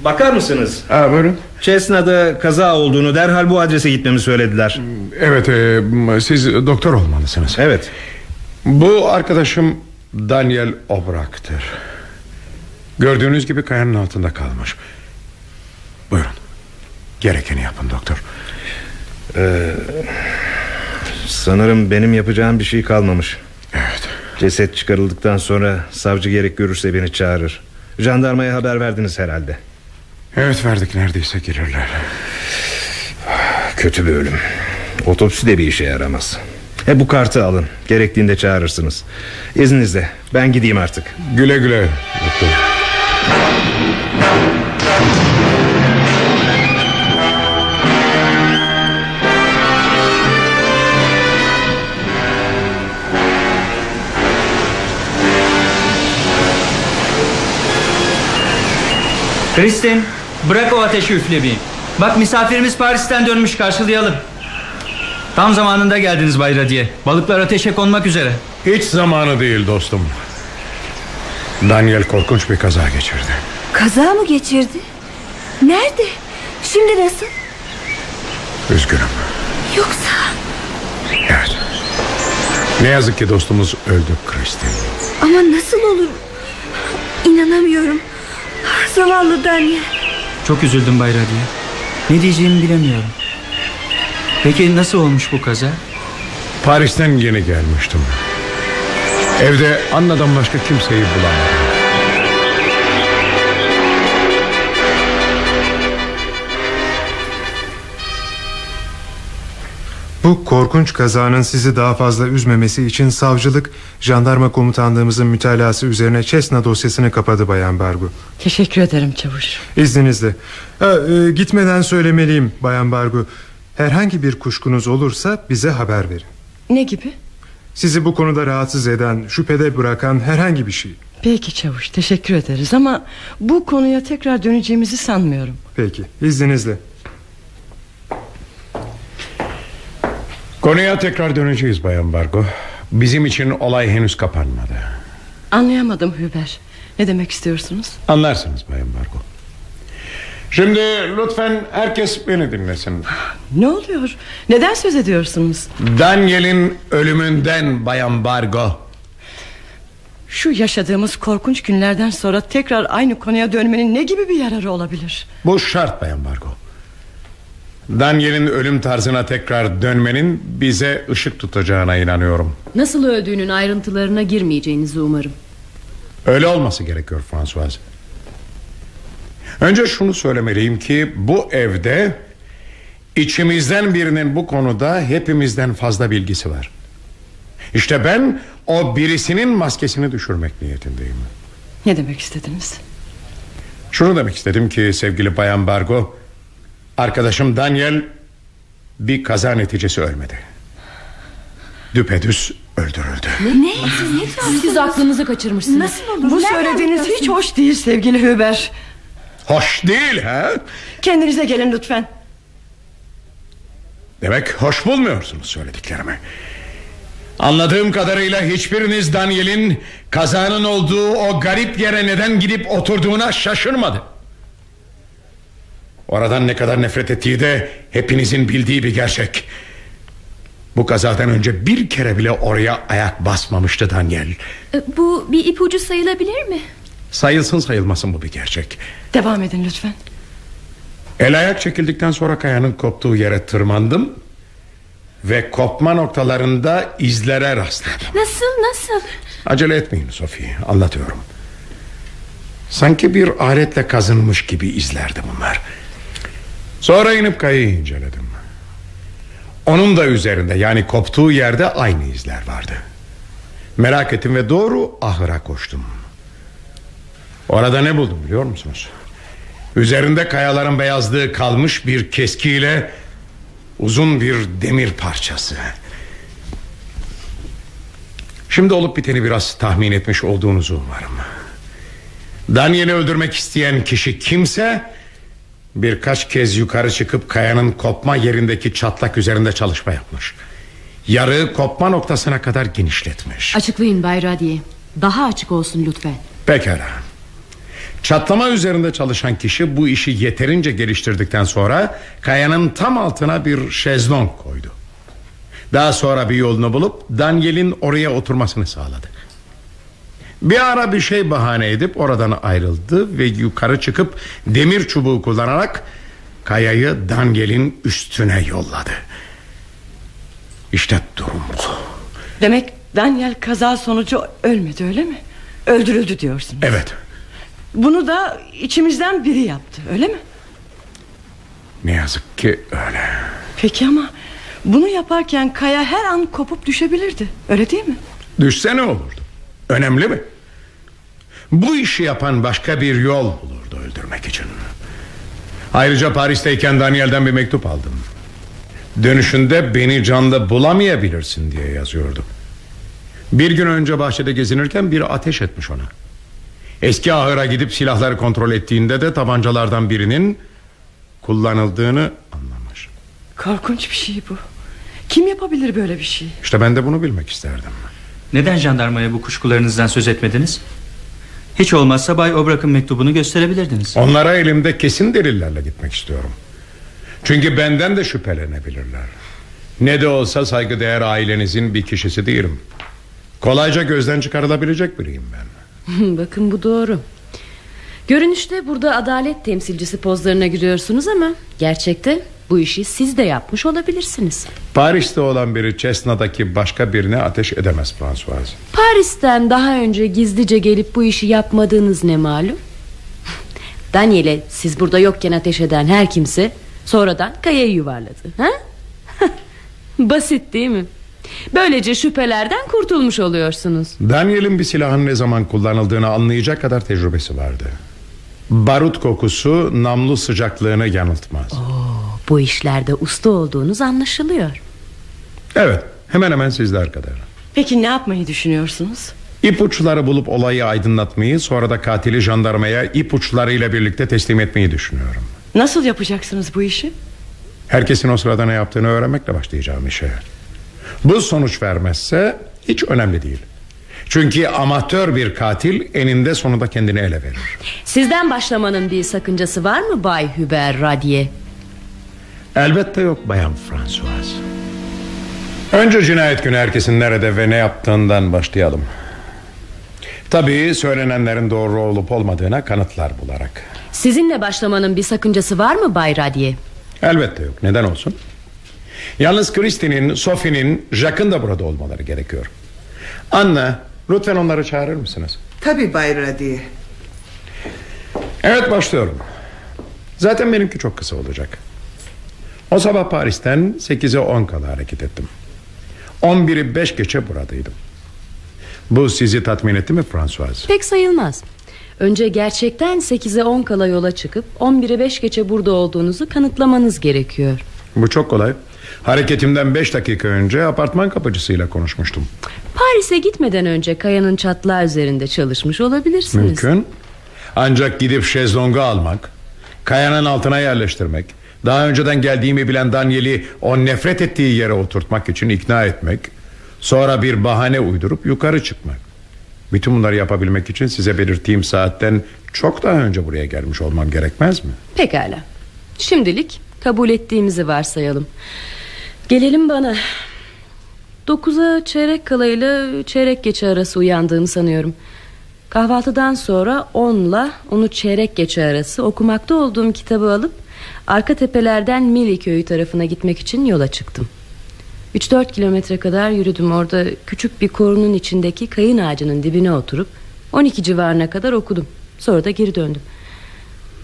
Bakar mısınız? Ha, buyurun. Chestnut'da kaza olduğunu derhal bu adrese gitmemi söylediler. Evet e, siz doktor olmalısınız. Evet. Bu arkadaşım Daniel Obrak'tır. Gördüğünüz gibi kayanın altında kalmış. Buyurun. Gerekeni yapın doktor. Ee, sanırım benim yapacağım bir şey kalmamış. Evet. Ceset çıkarıldıktan sonra savcı gerek görürse beni çağırır. Jandarmaya haber verdiniz herhalde. Evet verdik neredeyse gelirler. Kötü bir ölüm. Otopsi de bir işe yaramaz. E bu kartı alın. Gerektiğinde çağırırsınız. İzninizle ben gideyim artık. Güle güle doktor. Kristin bırak o ateşi üflemeyi. Bak misafirimiz Paris'ten dönmüş karşılayalım. Tam zamanında geldiniz Bayra diye. Balıklar ateşe konmak üzere. Hiç zamanı değil dostum. Daniel korkunç bir kaza geçirdi. Kaza mı geçirdi? Nerede? Şimdi nasıl? Üzgünüm. Yoksa Evet. Ne yazık ki dostumuz öldü Kristin. ama nasıl olur? İnanamıyorum. Zavallı Daniel. Çok üzüldüm Bayra diye. Ne diyeceğimi bilemiyorum. Peki nasıl olmuş bu kaza? Paris'ten yeni gelmiştim. Evde Anna'dan başka kimseyi bulamadım. Bu korkunç kazanın sizi daha fazla üzmemesi için savcılık jandarma komutanlığımızın mütalası üzerine Çesna dosyasını kapadı Bayan Bargu. Teşekkür ederim çavuş. İzninizle. Ha, e, gitmeden söylemeliyim Bayan Bargu. Herhangi bir kuşkunuz olursa bize haber verin. Ne gibi? Sizi bu konuda rahatsız eden, şüphede bırakan herhangi bir şey. Peki çavuş teşekkür ederiz ama bu konuya tekrar döneceğimizi sanmıyorum. Peki izninizle. Konuya tekrar döneceğiz Bayan Bargo. Bizim için olay henüz kapanmadı. Anlayamadım Hüber. Ne demek istiyorsunuz? Anlarsınız Bayan Bargo. Şimdi lütfen herkes beni dinlesin. Ne oluyor? Neden söz ediyorsunuz? Daniel'in ölümünden Bayan Bargo. Şu yaşadığımız korkunç günlerden sonra tekrar aynı konuya dönmenin ne gibi bir yararı olabilir? Bu şart Bayan Bargo. Daniel'in ölüm tarzına tekrar dönmenin bize ışık tutacağına inanıyorum. Nasıl öldüğünün ayrıntılarına girmeyeceğinizi umarım. Öyle olması gerekiyor François. Önce şunu söylemeliyim ki bu evde içimizden birinin bu konuda hepimizden fazla bilgisi var. İşte ben o birisinin maskesini düşürmek niyetindeyim. Ne demek istediniz? Şunu demek istedim ki sevgili Bayan Bargo Arkadaşım Daniel bir kaza neticesi ölmedi. Düpedüz öldürüldü. Ne? Siz ne? Siz aklınızı kaçırmışsınız. Nasıl olur? Bu Nereden söylediğiniz hiç hoş değil sevgili Hüber. Hoş değil ha? Kendinize gelin lütfen. Demek hoş bulmuyorsunuz söylediklerimi. Anladığım kadarıyla hiçbiriniz Daniel'in kazanın olduğu o garip yere neden gidip oturduğuna şaşırmadı. Oradan ne kadar nefret ettiği de hepinizin bildiği bir gerçek. Bu kazadan önce bir kere bile oraya ayak basmamıştı Daniel. E, Bu bir ipucu sayılabilir mi? Sayılsın sayılmasın bu bir gerçek. Devam edin lütfen. El ayak çekildikten sonra kayanın koptuğu yere tırmandım ve kopma noktalarında izlere rastladım. Nasıl nasıl? Acele etmeyin Sophie, anlatıyorum. Sanki bir aletle kazınmış gibi izlerdi bunlar. Sonra inip kayayı inceledim. Onun da üzerinde yani koptuğu yerde aynı izler vardı. Merak ettim ve doğru ahıra koştum. Orada ne buldum biliyor musunuz? Üzerinde kayaların beyazlığı kalmış bir keskiyle uzun bir demir parçası. Şimdi olup biteni biraz tahmin etmiş olduğunuzu umarım. Daniel'i öldürmek isteyen kişi kimse birkaç kez yukarı çıkıp kayanın kopma yerindeki çatlak üzerinde çalışma yapmış. Yarığı kopma noktasına kadar genişletmiş. Açıklayın Bay Radiye. Daha açık olsun lütfen. Pekala. Çatlama üzerinde çalışan kişi bu işi yeterince geliştirdikten sonra kayanın tam altına bir şezlong koydu. Daha sonra bir yolunu bulup Daniel'in oraya oturmasını sağladı. Bir ara bir şey bahane edip oradan ayrıldı ve yukarı çıkıp demir çubuğu kullanarak kayayı Daniel'in üstüne yolladı. İşte durum bu. Demek Daniel kaza sonucu ölmedi öyle mi? Öldürüldü diyorsun. Evet. Bunu da içimizden biri yaptı öyle mi? Ne yazık ki öyle. Peki ama bunu yaparken kaya her an kopup düşebilirdi. Öyle değil mi? Düşse ne olurdu? Önemli mi? Bu işi yapan başka bir yol bulurdu öldürmek için. Ayrıca Paris'teyken Daniel'den bir mektup aldım. Dönüşünde beni canlı bulamayabilirsin diye yazıyordu. Bir gün önce bahçede gezinirken biri ateş etmiş ona. Eski ahıra gidip silahları kontrol ettiğinde de tabancalardan birinin kullanıldığını anlamış. Korkunç bir şey bu. Kim yapabilir böyle bir şey? İşte ben de bunu bilmek isterdim. Neden jandarmaya bu kuşkularınızdan söz etmediniz? Hiç olmazsa Bay Obrak'ın mektubunu gösterebilirdiniz. Onlara elimde kesin delillerle gitmek istiyorum. Çünkü benden de şüphelenebilirler. Ne de olsa saygıdeğer ailenizin bir kişisi değilim. Kolayca gözden çıkarılabilecek biriyim ben. [laughs] Bakın bu doğru. Görünüşte burada adalet temsilcisi pozlarına giriyorsunuz ama gerçekte bu işi siz de yapmış olabilirsiniz. Paris'te olan biri Cessna'daki başka birine ateş edemez François. Paris'ten daha önce gizlice gelip bu işi yapmadığınız ne malum? [laughs] Daniel'e siz burada yokken ateş eden her kimse sonradan kayayı yuvarladı. Ha? [laughs] Basit değil mi? Böylece şüphelerden kurtulmuş oluyorsunuz. Daniel'in bir silahın ne zaman kullanıldığını anlayacak kadar tecrübesi vardı. Barut kokusu namlu sıcaklığını yanıltmaz. Oo, bu işlerde usta olduğunuz anlaşılıyor. Evet hemen hemen sizler kadar. Peki ne yapmayı düşünüyorsunuz? İpuçları bulup olayı aydınlatmayı sonra da katili jandarmaya ipuçlarıyla birlikte teslim etmeyi düşünüyorum. Nasıl yapacaksınız bu işi? Herkesin o sırada ne yaptığını öğrenmekle başlayacağım işe. Bu sonuç vermezse hiç önemli değil. Çünkü amatör bir katil eninde sonunda kendini ele verir. Sizden başlamanın bir sakıncası var mı Bay Hubert Radier? Elbette yok Bayan François. Önce cinayet günü herkesin nerede ve ne yaptığından başlayalım. Tabii söylenenlerin doğru olup olmadığına kanıtlar bularak. Sizinle başlamanın bir sakıncası var mı Bay Radier? Elbette yok. Neden olsun? Yalnız Christie'nin, Sophie'nin, Jacques'ın da burada olmaları gerekiyor. Anna, lütfen onları çağırır mısınız? Tabii Bay Radiye. Evet başlıyorum. Zaten benimki çok kısa olacak. O sabah Paris'ten 8'e 10 kala hareket ettim. 11'i 5 geçe buradaydım. Bu sizi tatmin etti mi François? Pek sayılmaz. Önce gerçekten 8'e 10 kala yola çıkıp 11'e 5 geçe burada olduğunuzu kanıtlamanız gerekiyor. Bu çok kolay. Hareketimden 5 dakika önce apartman kapıcısıyla konuşmuştum. Paris'e gitmeden önce kayanın çatlağı üzerinde çalışmış olabilirsiniz. Mümkün. Ancak gidip şezlongu almak, kayanın altına yerleştirmek, daha önceden geldiğimi bilen Daniel'i o nefret ettiği yere oturtmak için ikna etmek, sonra bir bahane uydurup yukarı çıkmak. Bütün bunları yapabilmek için size belirttiğim saatten çok daha önce buraya gelmiş olmam gerekmez mi? Pekala. Şimdilik kabul ettiğimizi varsayalım. Gelelim bana. Dokuza çeyrek kalayla çeyrek geçe arası uyandığımı sanıyorum. Kahvaltıdan sonra onla onu çeyrek geçe arası okumakta olduğum kitabı alıp arka tepelerden Mili köyü tarafına gitmek için yola çıktım. 3-4 kilometre kadar yürüdüm orada küçük bir korunun içindeki kayın ağacının dibine oturup 12 civarına kadar okudum. Sonra da geri döndüm.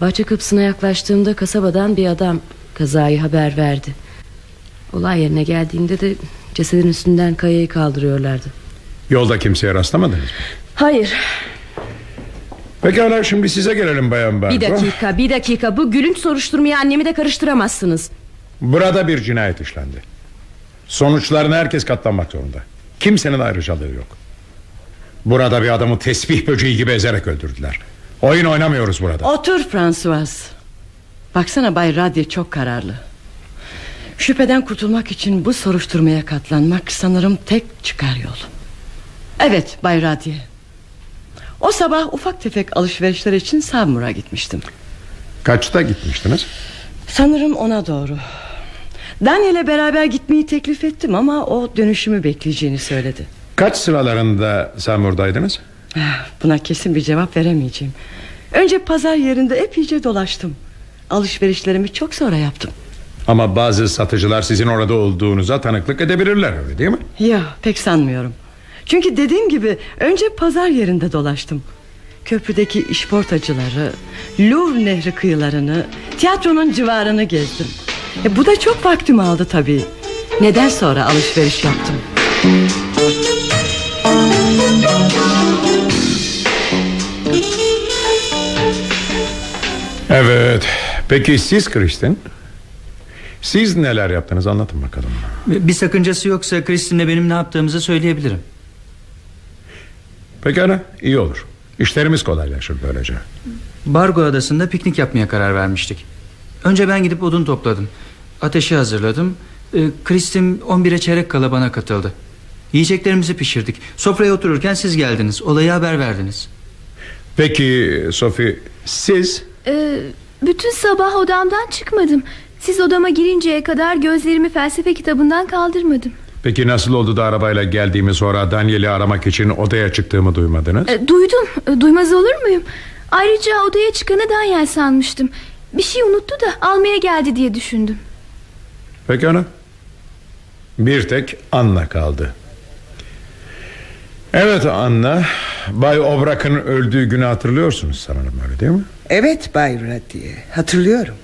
Bahçe kapısına yaklaştığımda kasabadan bir adam kazayı haber verdi. Olay yerine geldiğimde de cesedin üstünden kayayı kaldırıyorlardı. Yolda kimseye rastlamadınız mı? Hayır. Pekala şimdi size gelelim Bayan Barco. Bir dakika, bir dakika. Bu gülünç soruşturmaya annemi de karıştıramazsınız. Burada bir cinayet işlendi. Sonuçlarına herkes katlanmak zorunda. Kimsenin ayrıcalığı yok. Burada bir adamı tesbih böceği gibi ezerek öldürdüler. Oyun oynamıyoruz burada. Otur François. Baksana Bay Radye çok kararlı. Şüpheden kurtulmak için bu soruşturmaya katlanmak sanırım tek çıkar yol. Evet Bay Radye. O sabah ufak tefek alışverişler için Samur'a gitmiştim. Kaçta gitmiştiniz? Sanırım ona doğru. Daniel'e beraber gitmeyi teklif ettim ama o dönüşümü bekleyeceğini söyledi. Kaç sıralarında Samur'daydınız? Ah, Buna kesin bir cevap veremeyeceğim. Önce pazar yerinde epeyce dolaştım. Alışverişlerimi çok sonra yaptım. Ama bazı satıcılar sizin orada olduğunuza tanıklık edebilirler öyle değil mi? Ya pek sanmıyorum. Çünkü dediğim gibi önce pazar yerinde dolaştım. Köprüdeki işportacıları, Louvre nehri kıyılarını, tiyatronun civarını gezdim. E, bu da çok vaktimi aldı tabii. Neden sonra alışveriş yaptım? Evet. Peki siz Kristin? Siz neler yaptınız anlatın bakalım. Bir sakıncası yoksa Kristin'le benim ne yaptığımızı söyleyebilirim. Pekala iyi olur. İşlerimiz kolaylaşır böylece. Bargo adasında piknik yapmaya karar vermiştik. Önce ben gidip odun topladım. Ateşi hazırladım. Ee, Kristin 11'e çeyrek kala bana katıldı. Yiyeceklerimizi pişirdik. Sofraya otururken siz geldiniz. Olayı haber verdiniz. Peki Sophie siz Ee, bütün sabah odamdan çıkmadım. Siz odama girinceye kadar gözlerimi felsefe kitabından kaldırmadım. Peki nasıl oldu da arabayla geldiğimi sonra Daniel'i aramak için odaya çıktığımı duymadınız? Ee, duydum. Ee, duymaz olur muyum? Ayrıca odaya çıkanı Daniel sanmıştım. Bir şey unuttu da almaya geldi diye düşündüm. Pekala. Bir tek Anna kaldı. Evet Anna Bay Obrak'ın öldüğü günü hatırlıyorsunuz sanırım öyle değil mi? Evet Bay Radiye hatırlıyorum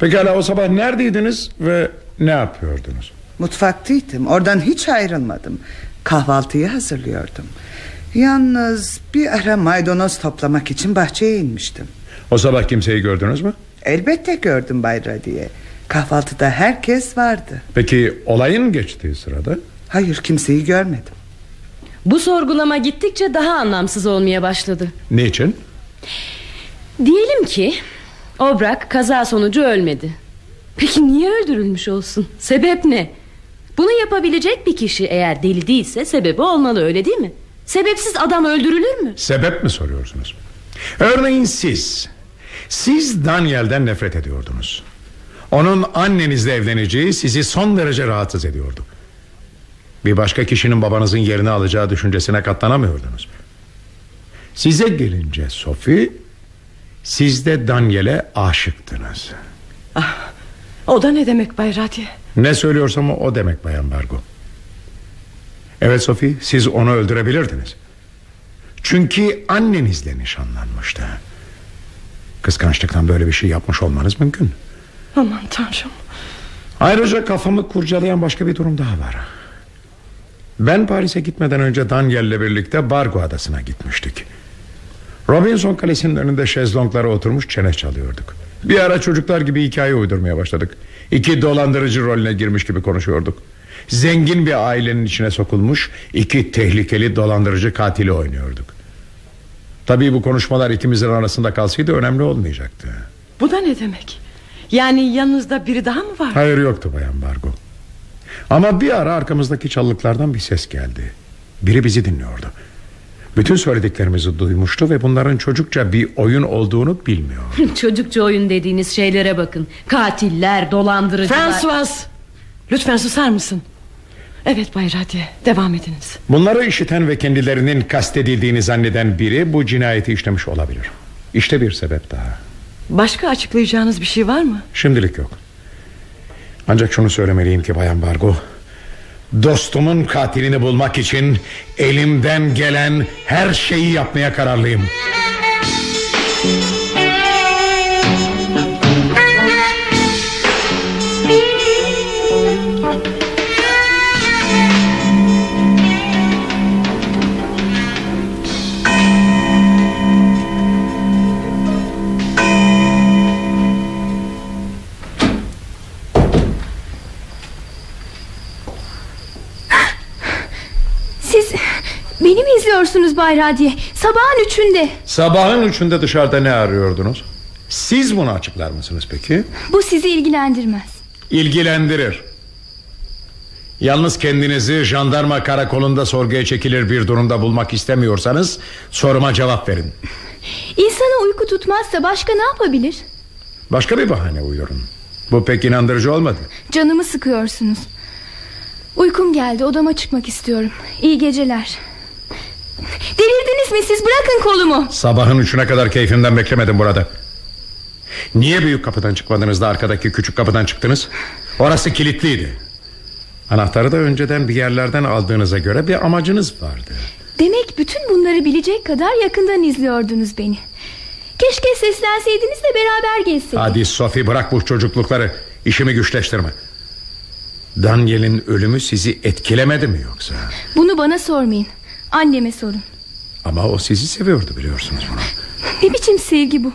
Pekala o sabah neredeydiniz ve ne yapıyordunuz? Mutfaktaydım oradan hiç ayrılmadım Kahvaltıyı hazırlıyordum Yalnız bir ara maydanoz toplamak için bahçeye inmiştim O sabah kimseyi gördünüz mü? Elbette gördüm Bay Radiye Kahvaltıda herkes vardı Peki olayın geçtiği sırada? Hayır kimseyi görmedim Bu sorgulama gittikçe daha anlamsız olmaya başladı. Niçin? Diyelim ki Obrak kaza sonucu ölmedi. Peki niye öldürülmüş olsun? Sebep ne? Bunu yapabilecek bir kişi eğer deli değilse sebebi olmalı öyle değil mi? Sebepsiz adam öldürülür mü? Sebep mi soruyorsunuz? Örneğin siz Siz Daniel'den nefret ediyordunuz Onun annenizle evleneceği sizi son derece rahatsız ediyordu Bir başka kişinin babanızın yerini alacağı düşüncesine katlanamıyordunuz Size gelince Sophie Siz de Daniel'e aşıktınız. O da ne demek Bay Radye? Ne söylüyorsam o demek Bayan Bargo Evet Sophie siz onu öldürebilirdiniz. Çünkü annenizle nişanlanmıştı. Kıskançlıktan böyle bir şey yapmış olmanız mümkün. Aman tanrım. Ayrıca kafamı kurcalayan başka bir durum daha var. Ben Paris'e gitmeden önce Daniel'le birlikte Bargo adasına gitmiştik Robinson Kalesi'nin önünde şezlonglara oturmuş çene çalıyorduk. Bir ara çocuklar gibi hikaye uydurmaya başladık. İki dolandırıcı rolüne girmiş gibi konuşuyorduk. Zengin bir ailenin içine sokulmuş iki tehlikeli dolandırıcı katili oynuyorduk. Tabii bu konuşmalar ikimizin arasında kalsaydı önemli olmayacaktı. Bu da ne demek? Yani yanınızda biri daha mı var? Hayır yoktu Bayan Bargo. Ama bir ara arkamızdaki çalılıklardan bir ses geldi. Biri bizi dinliyordu Bütün söylediklerimizi duymuştu Ve bunların çocukça bir oyun olduğunu bilmiyor [laughs] Çocukça oyun dediğiniz şeylere bakın. Katiller, dolandırıcılar. François Lütfen susar mısın? Evet Bay Radye devam ediniz Bunları işiten ve kendilerinin kastedildiğini zanneden biri Bu cinayeti işlemiş olabilir İşte bir sebep daha Başka açıklayacağınız bir şey var mı? Şimdilik yok Ancak şunu söylemeliyim ki Bayan Bargo Dostumun katilini bulmak için Elimden gelen her şeyi yapmaya kararlıyım izliyorsunuz Bay Radiye? Sabahın üçünde. Sabahın üçünde dışarıda ne arıyordunuz? Siz bunu açıklar mısınız peki? Bu sizi ilgilendirmez. İlgilendirir Yalnız kendinizi jandarma karakolunda sorguya çekilir bir durumda bulmak istemiyorsanız Soruma cevap verin İnsana uyku tutmazsa başka ne yapabilir? Başka bir bahane uydurun Bu pek inandırıcı olmadı. Canımı sıkıyorsunuz. Uykum geldi odama çıkmak istiyorum. İyi geceler. Delirdiniz mi siz bırakın kolumu. Sabahın üçüne kadar keyfimden beklemedim burada. Niye büyük kapıdan çıkmadınız da arkadaki küçük kapıdan çıktınız? Orası kilitliydi. Anahtarı da önceden bir yerlerden aldığınıza göre bir amacınız vardı. Demek bütün bunları bilecek kadar yakından izliyordunuz beni. Keşke seslenseydiniz de beraber gezseydik. Hadi Sophie bırak bu çocuklukları. İşimi güçleştirme. Daniel'in ölümü sizi etkilemedi mi yoksa? Bunu bana sormayın. Anneme sorun. Ama o sizi seviyordu biliyorsunuz bunu. Ne biçim sevgi bu?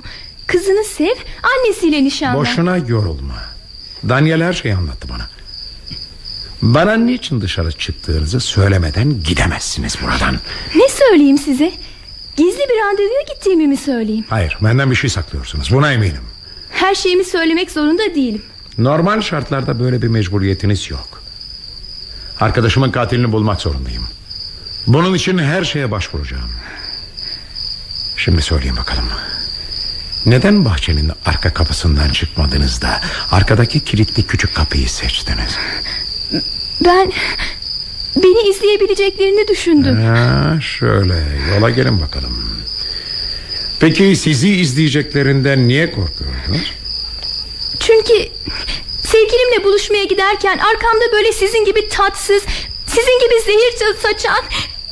Kızını sev, annesiyle nişanlan. Boşuna yorulma. Daniel her şeyi anlattı bana. Bana niçin dışarı çıktığınızı söylemeden gidemezsiniz buradan. Ne söyleyeyim size? Gizli bir randevuya gittiğimi mi söyleyeyim? Hayır benden bir şey saklıyorsunuz buna eminim. Her şeyimi söylemek zorunda değilim. Normal şartlarda böyle bir mecburiyetiniz yok. Arkadaşımın katilini bulmak zorundayım. Bunun için her şeye başvuracağım. Şimdi söyleyin bakalım. Neden bahçenin arka kapısından çıkmadınız da arkadaki kilitli küçük kapıyı seçtiniz? Ben beni izleyebileceklerini düşündüm. Ha, şöyle yola gelin bakalım. Peki sizi izleyeceklerinden niye korkuyordunuz? Çünkü sevgilimle buluşmaya giderken arkamda böyle sizin gibi tatsız, sizin gibi zehir saçan,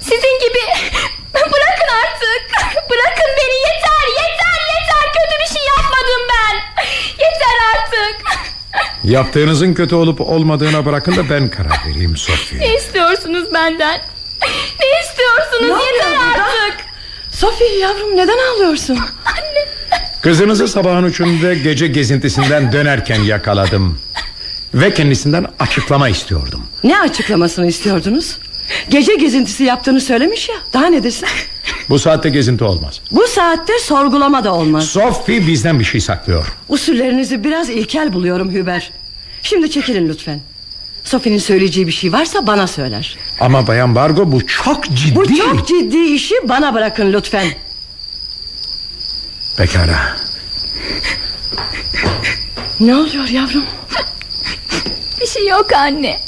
sizin gibi [laughs] bırakın artık. [laughs] Bırakın beni yeter, yeter, yeter. Kötü bir şey yapmadım ben. [laughs] Yeter artık. Yaptığınızın kötü olup olmadığına bırakın da ben karar vereyim Sophie. Ne istiyorsunuz benden? Ne istiyorsunuz? Ne yeter artık. Sophie yavrum neden ağlıyorsun? Kızınızı sabahın üçünde gece gezintisinden dönerken yakaladım. Ve kendisinden açıklama istiyordum. Ne açıklamasını istiyordunuz? Gece gezintisi yaptığını söylemiş ya. Daha ne desin? [laughs] Bu saatte gezinti olmaz. Bu saatte sorgulama da olmaz. Sophie bizden bir şey saklıyor. Usullerinizi biraz ilkel buluyorum Hüber. Şimdi çekilin lütfen. Sophie'nin söyleyeceği bir şey varsa bana söyler. Ama Bayan Bargo bu çok ciddi. Bu çok ciddi işi bana bırakın lütfen. Pekala. Ne oluyor yavrum? Bir şey yok anne.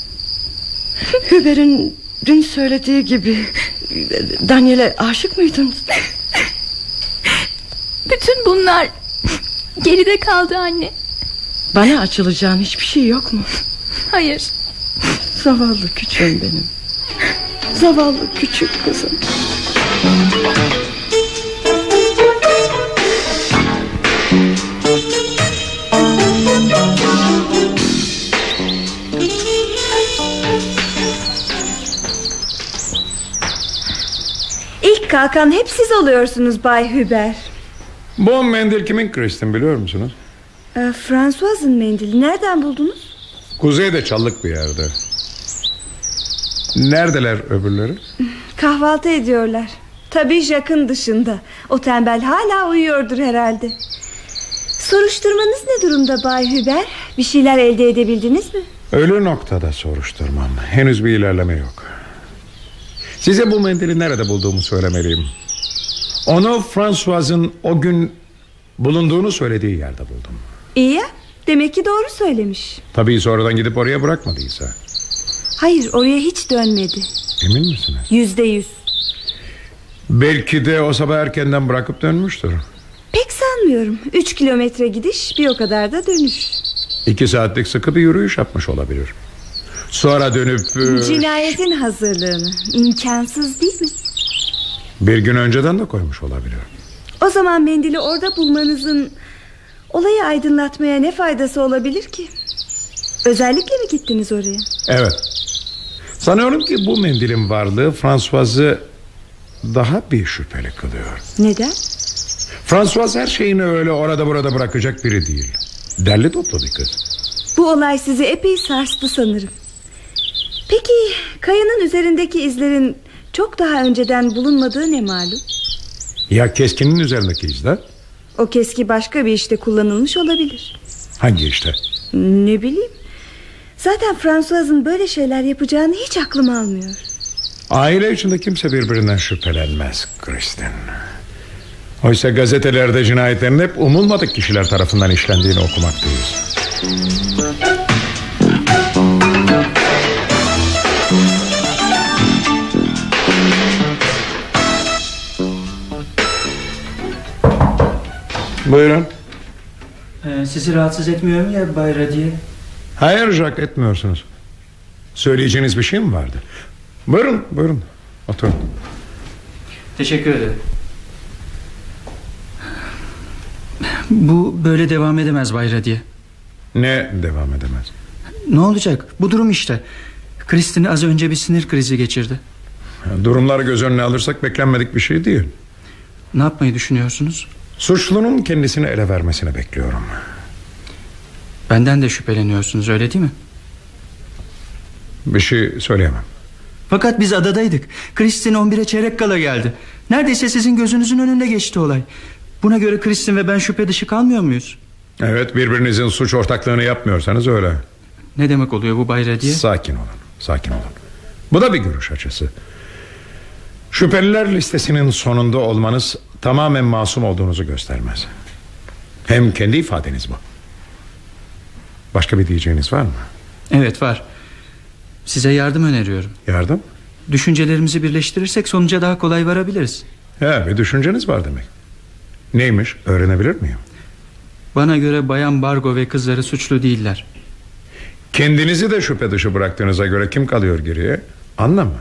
Hüber'in dün söylediği gibi Daniel'e aşık mıydın? Bütün bunlar geride kaldı anne. Bana açılacağın hiçbir şey yok mu? Hayır. Zavallı küçüğüm benim. Zavallı küçük kızım. Kalkan hep siz oluyorsunuz Bay Hüber. Bu mendil kimin Kristin biliyor musunuz? Ee, François'ın mendili nereden buldunuz? Kuzeyde çallık bir yerde. Neredeler öbürleri? Kahvaltı ediyorlar. Tabii Jack'ın dışında. O tembel hala uyuyordur herhalde. Soruşturmanız ne durumda Bay Hüber? Bir şeyler elde edebildiniz mi? Ölü noktada soruşturmam. Henüz bir ilerleme yok. Size bu mendili nerede bulduğumu söylemeliyim. Onu François'ın o gün bulunduğunu söylediği yerde buldum. İyi. Demek ki doğru söylemiş. Tabii sonradan gidip oraya bırakmadıysa. Hayır oraya hiç dönmedi. Emin misiniz? Yüzde yüz. Belki de o sabah erkenden bırakıp dönmüştür. Pek sanmıyorum. Üç kilometre gidiş bir o kadar da dönüş. İki saatlik sıkı bir yürüyüş yapmış olabilir. Sonra dönüp... e, Cinayetin hazırlığını. imkansız değil mi? Bir gün önceden de koymuş olabilir. O zaman mendili orada bulmanızın... Olayı aydınlatmaya ne faydası olabilir ki? Özellikle mi gittiniz oraya? Evet. Sanıyorum ki bu mendilin varlığı François'ı daha bir şüpheli kılıyor. Neden? François her şeyini öyle orada burada bırakacak biri değil. Derli toplu bir kız. Bu olay sizi epey sarstı sanırım. Peki kayanın üzerindeki izlerin çok daha önceden bulunmadığı ne malum? Ya keskinin üzerindeki izler? O keski başka bir işte kullanılmış olabilir. Hangi işte? Ne bileyim. Zaten François'ın böyle şeyler yapacağını hiç aklım almıyor. Aile içinde kimse birbirinden şüphelenmez Kristin. Oysa gazetelerde cinayetlerin hep umulmadık kişiler tarafından işlendiğini okumaktayız. Buyurun. Ee, sizi rahatsız etmiyorum ya Bay Radiye. Hayır Jack etmiyorsunuz. Söyleyeceğiniz bir şey mi vardı? Buyurun buyurun. Oturun. Teşekkür ederim. Bu böyle devam edemez Bay Radiye. Ne devam edemez? Ne olacak? Bu durum işte. Kristin az önce bir sinir krizi geçirdi. Durumları göz önüne alırsak beklenmedik bir şey değil. Ne yapmayı düşünüyorsunuz? Suçlunun kendisini ele vermesini bekliyorum. Benden de şüpheleniyorsunuz öyle değil mi? Bir şey söyleyemem. Fakat biz adadaydık. Kristin 11'e çeyrek kala geldi. Neredeyse sizin gözünüzün önünde geçti olay. Buna göre Kristin ve ben şüphe dışı kalmıyor muyuz? Evet birbirinizin suç ortaklığını yapmıyorsanız öyle. Ne demek oluyor bu Bay Radiye? Sakin olun. Sakin olun. Bu da bir görüş açısı. Şüpheliler listesinin sonunda olmanız tamamen masum olduğunuzu göstermez. Hem kendi ifadeniz bu. Başka bir diyeceğiniz var mı? Evet var. Size yardım öneriyorum. Yardım? Düşüncelerimizi birleştirirsek sonuca daha kolay varabiliriz. He, bir düşünceniz var demek. Neymiş öğrenebilir miyim? Bana göre Bayan Bargo ve kızları suçlu değiller. Kendinizi de şüphe dışı bıraktığınıza göre kim kalıyor geriye? Anla mı?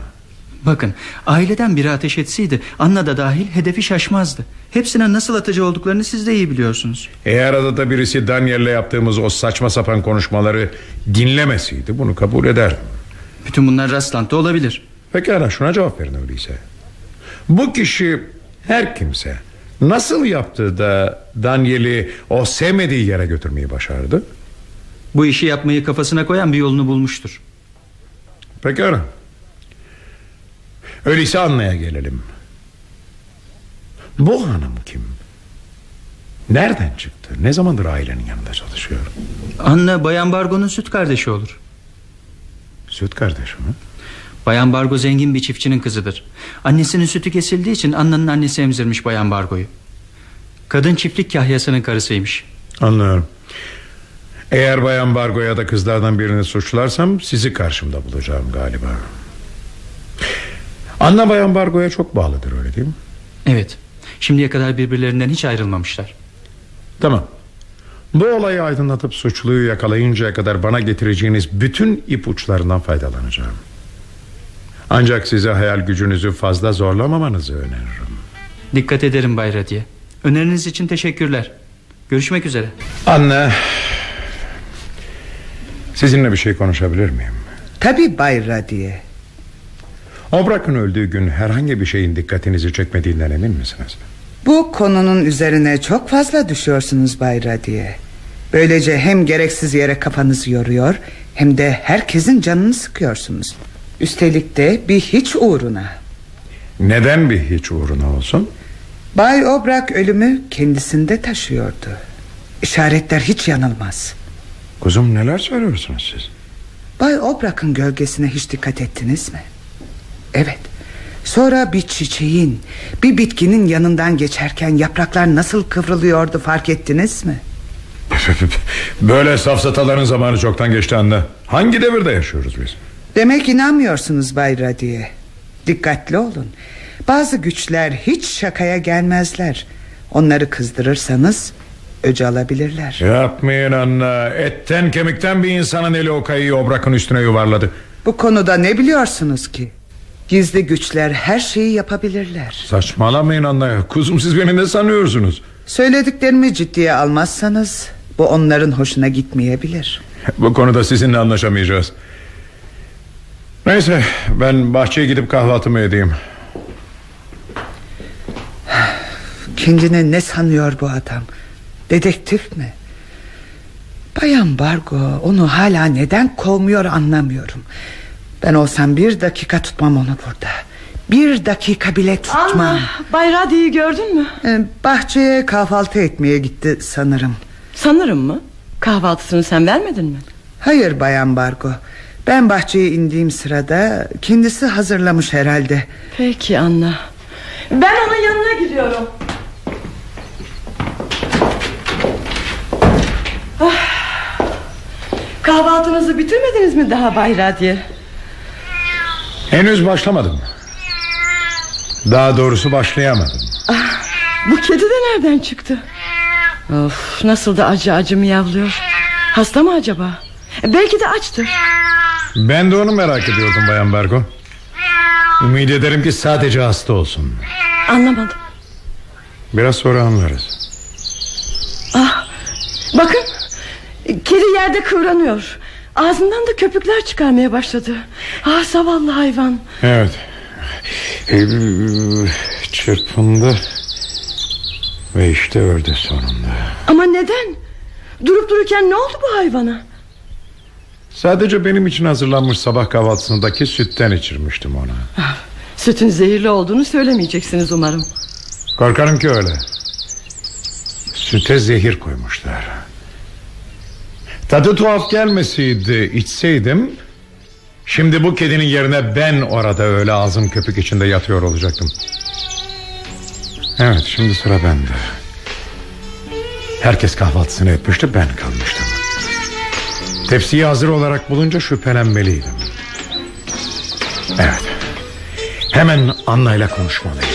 Bakın aileden biri ateş etseydi Anna da dahil hedefi şaşmazdı. Hepsine nasıl atıcı olduklarını siz de iyi biliyorsunuz. Eğer adada birisi Daniel'le yaptığımız o saçma sapan konuşmaları dinlemeseydi bunu kabul ederdim. Bütün bunlar rastlantı olabilir. Pekala şuna cevap verin öyleyse. Bu kişi her kimse nasıl yaptı da Daniel'i o sevmediği yere götürmeyi başardı? Bu işi yapmayı kafasına koyan bir yolunu bulmuştur. Pekala. Öyleyse anlaya gelelim. Bu hanım kim? Nereden çıktı? Ne zamandır ailenin yanında çalışıyor? Anna Bayan Bargo'nun süt kardeşi olur. Süt kardeşi mi? Bayan Bargo zengin bir çiftçinin kızıdır. Annesinin sütü kesildiği için Anna'nın annesi emzirmiş Bayan Bargo'yu. Kadın çiftlik kahyasının karısıymış. Anlıyorum. Eğer Bayan Bargo ya da kızlardan birini suçlarsam sizi karşımda bulacağım galiba. Anna Bayan Bargo'ya çok bağlıdır öyle değil mi? Evet. Şimdiye kadar birbirlerinden hiç ayrılmamışlar. Tamam. Bu olayı aydınlatıp suçluyu yakalayıncaya kadar bana getireceğiniz bütün ipuçlarından faydalanacağım. Ancak size hayal gücünüzü fazla zorlamamanızı öneririm. Dikkat ederim Bay Radiye. Öneriniz için teşekkürler. Görüşmek üzere. Anne. Sizinle bir şey konuşabilir miyim? Tabii Bay Radiye. Obrak'ın öldüğü gün herhangi bir şeyin dikkatinizi çekmediğinden emin misiniz? Bu konunun üzerine çok fazla düşüyorsunuz Bay Radiye. Böylece hem gereksiz yere kafanızı yoruyor... ...hem de herkesin canını sıkıyorsunuz. Üstelik de bir hiç uğruna. Neden bir hiç uğruna olsun? Bay Obrak ölümü kendisinde taşıyordu. İşaretler hiç yanılmaz. Kuzum neler söylüyorsunuz siz? Bay Obrak'ın gölgesine hiç dikkat ettiniz mi? Evet. Sonra bir çiçeğin, bir bitkinin yanından geçerken yapraklar nasıl kıvrılıyordu fark ettiniz mi? [laughs] Böyle safsataların zamanı çoktan geçti anne. Hangi devirde yaşıyoruz biz? Demek inanmıyorsunuz Bay Radiye. Dikkatli olun. Bazı güçler hiç şakaya gelmezler. Onları kızdırırsanız öcü alabilirler. Yapmayın anne. Etten kemikten bir insanın eli o kayayı o bırakın üstüne yuvarladı. Bu konuda ne biliyorsunuz ki? Gizli güçler her şeyi yapabilirler. Saçmalamayın anne. Kuzum siz beni ne sanıyorsunuz? Söylediklerimi ciddiye almazsanız bu onların hoşuna gitmeyebilir. Bu konuda sizinle anlaşamayacağız. Neyse ben bahçeye gidip kahvaltımı edeyim. Kendini ne sanıyor bu adam? Dedektif mi? Bayan Bargo onu hala neden kovmuyor anlamıyorum. Ben olsam bir dakika tutmam onu burada. Bir dakika bile tutmam. Anna, Bay Radi'yi gördün mü? Ee, bahçeye kahvaltı etmeye gitti sanırım. Sanırım mı? Kahvaltısını sen vermedin mi? Hayır Bayan Bargo. Ben bahçeye indiğim sırada kendisi hazırlamış herhalde. Peki Anna. Ben onun yanına gidiyorum. Ah. Kahvaltınızı bitirmediniz mi daha Bay Radye? Henüz başlamadım. Daha doğrusu başlayamadım. Ah, bu kedi de nereden çıktı? Of, nasıl da acı acı miyavlıyor. Hasta mı acaba? Belki de açtır. Ben de onu merak ediyordum Bayan Bargo. Ümit ederim ki sadece hasta olsun. Anlamadım. Biraz sonra anlarız. Ah, bakın Kedi yerde kıvranıyor Ağzından da köpükler çıkarmaya başladı. Ah zavallı hayvan. Evet. Ee, Çırpındı Ve işte öldü sonunda. Ama neden? Durup dururken ne oldu bu hayvana? Sadece benim için hazırlanmış sabah kahvaltısındaki sütten içirmiştim ona ah, Sütün zehirli olduğunu söylemeyeceksiniz umarım. Korkarım ki öyle. Süte zehir koymuşlar Tadı tuhaf gelmeseydi içseydim Şimdi bu kedinin yerine ben orada öyle ağzım köpük içinde yatıyor olacaktım. Evet şimdi sıra bende. Herkes kahvaltısını etmişti ben kalmıştım. Tepsiyi hazır olarak bulunca şüphelenmeliydim. Evet. Hemen Anna ile konuşmalıyım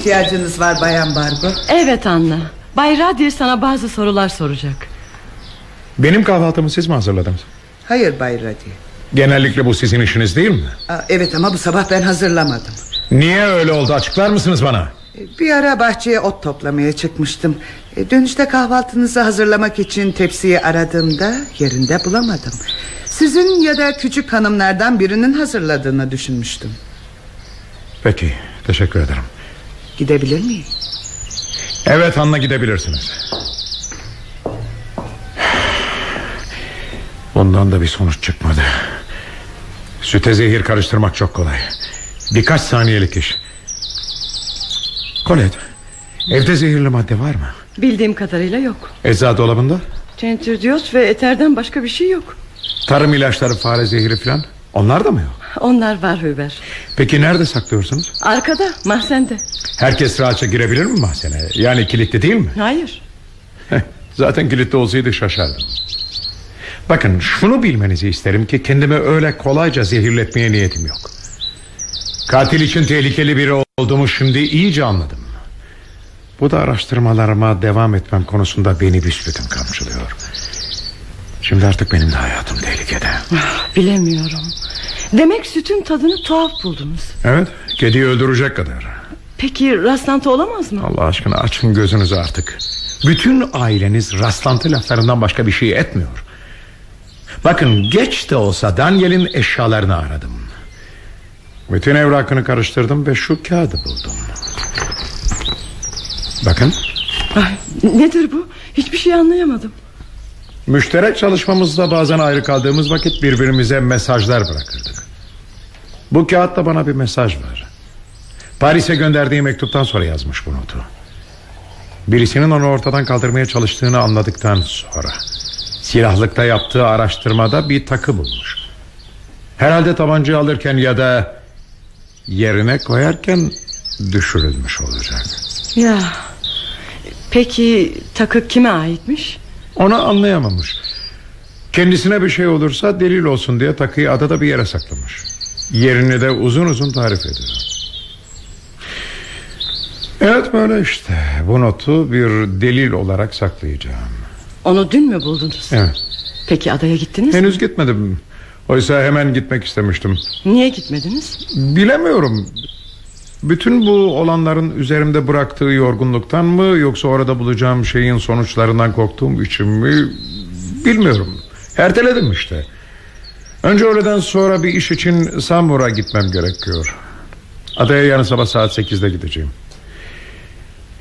ihtiyacınız var Bayan Bargo? Evet Anna Bay Radye sana bazı sorular soracak Benim kahvaltımı siz mi hazırladınız? Hayır Bay Radye Genellikle bu sizin işiniz değil mi? Aa, evet ama bu sabah ben hazırlamadım Niye öyle oldu açıklar mısınız bana? Bir ara bahçeye ot toplamaya çıkmıştım e, Dönüşte kahvaltınızı hazırlamak için tepsiyi aradığımda yerinde bulamadım Sizin ya da küçük hanımlardan birinin hazırladığını düşünmüştüm Peki teşekkür ederim Gidebilir miyim? Evet Hanna gidebilirsiniz Bundan da bir sonuç çıkmadı Süte zehir karıştırmak çok kolay Birkaç saniyelik iş Kolet Evde zehirli madde var mı? Bildiğim kadarıyla yok Ecza dolabında? Tentürdiyot ve eterden başka bir şey yok Tarım ilaçları fare zehri falan Onlar da mı yok? Onlar var Hüber Peki nerede saklıyorsunuz? Arkada mahzende. Herkes rahatça girebilir mi mahzene? Yani kilitli değil mi? Hayır. Zaten kilitli olsaydı şaşardım. Bakın şunu bilmenizi isterim ki Kendimi öyle kolayca zehirletmeye niyetim yok. Katil için tehlikeli biri olduğumu şimdi iyice anladım. Bu da araştırmalarıma devam etmem konusunda beni büsbütün kamçılıyor. Şimdi artık benim de hayatım tehlikede. Ah, Bilemiyorum Demek sütün tadını tuhaf buldunuz. Evet kediyi öldürecek kadar. Peki rastlantı olamaz mı? Allah aşkına açın gözünüzü artık. Bütün aileniz rastlantı laflarından başka bir şey etmiyor. Bakın geç de olsa Daniel'in eşyalarını aradım. Bütün evrakını karıştırdım ve şu kağıdı buldum. Bakın. Ay, Nedir bu? Hiçbir şey anlayamadım. Müşterek çalışmamızda bazen ayrı kaldığımız vakit birbirimize mesajlar bırakırdık Bu kağıtta bana bir mesaj var Paris'e gönderdiği mektuptan sonra yazmış bu notu. Birisinin onu ortadan kaldırmaya çalıştığını anladıktan sonra. Silahlıkta yaptığı araştırmada bir takı bulmuş. Herhalde tabancayı alırken ya da Yerine koyarken Düşürülmüş olacak. Ya Peki takı kime aitmiş? Onu anlayamamış. Kendisine bir şey olursa delil olsun diye takıyı adada bir yere saklamış Yerini de uzun uzun tarif ediyor. Evet böyle işte. Bu notu bir delil olarak saklayacağım. Onu dün mü buldunuz? Evet. Peki adaya gittiniz Henüz mi? gitmedim. Oysa hemen gitmek istemiştim. Niye gitmediniz? Bilemiyorum. Bütün bu olanların üzerimde bıraktığı yorgunluktan mı Yoksa orada bulacağım şeyin sonuçlarından korktuğum için mi Bilmiyorum. Erteledim işte Önce öğleden sonra bir iş için Samur'a gitmem gerekiyor. Adaya yarın sabah saat sekizde gideceğim.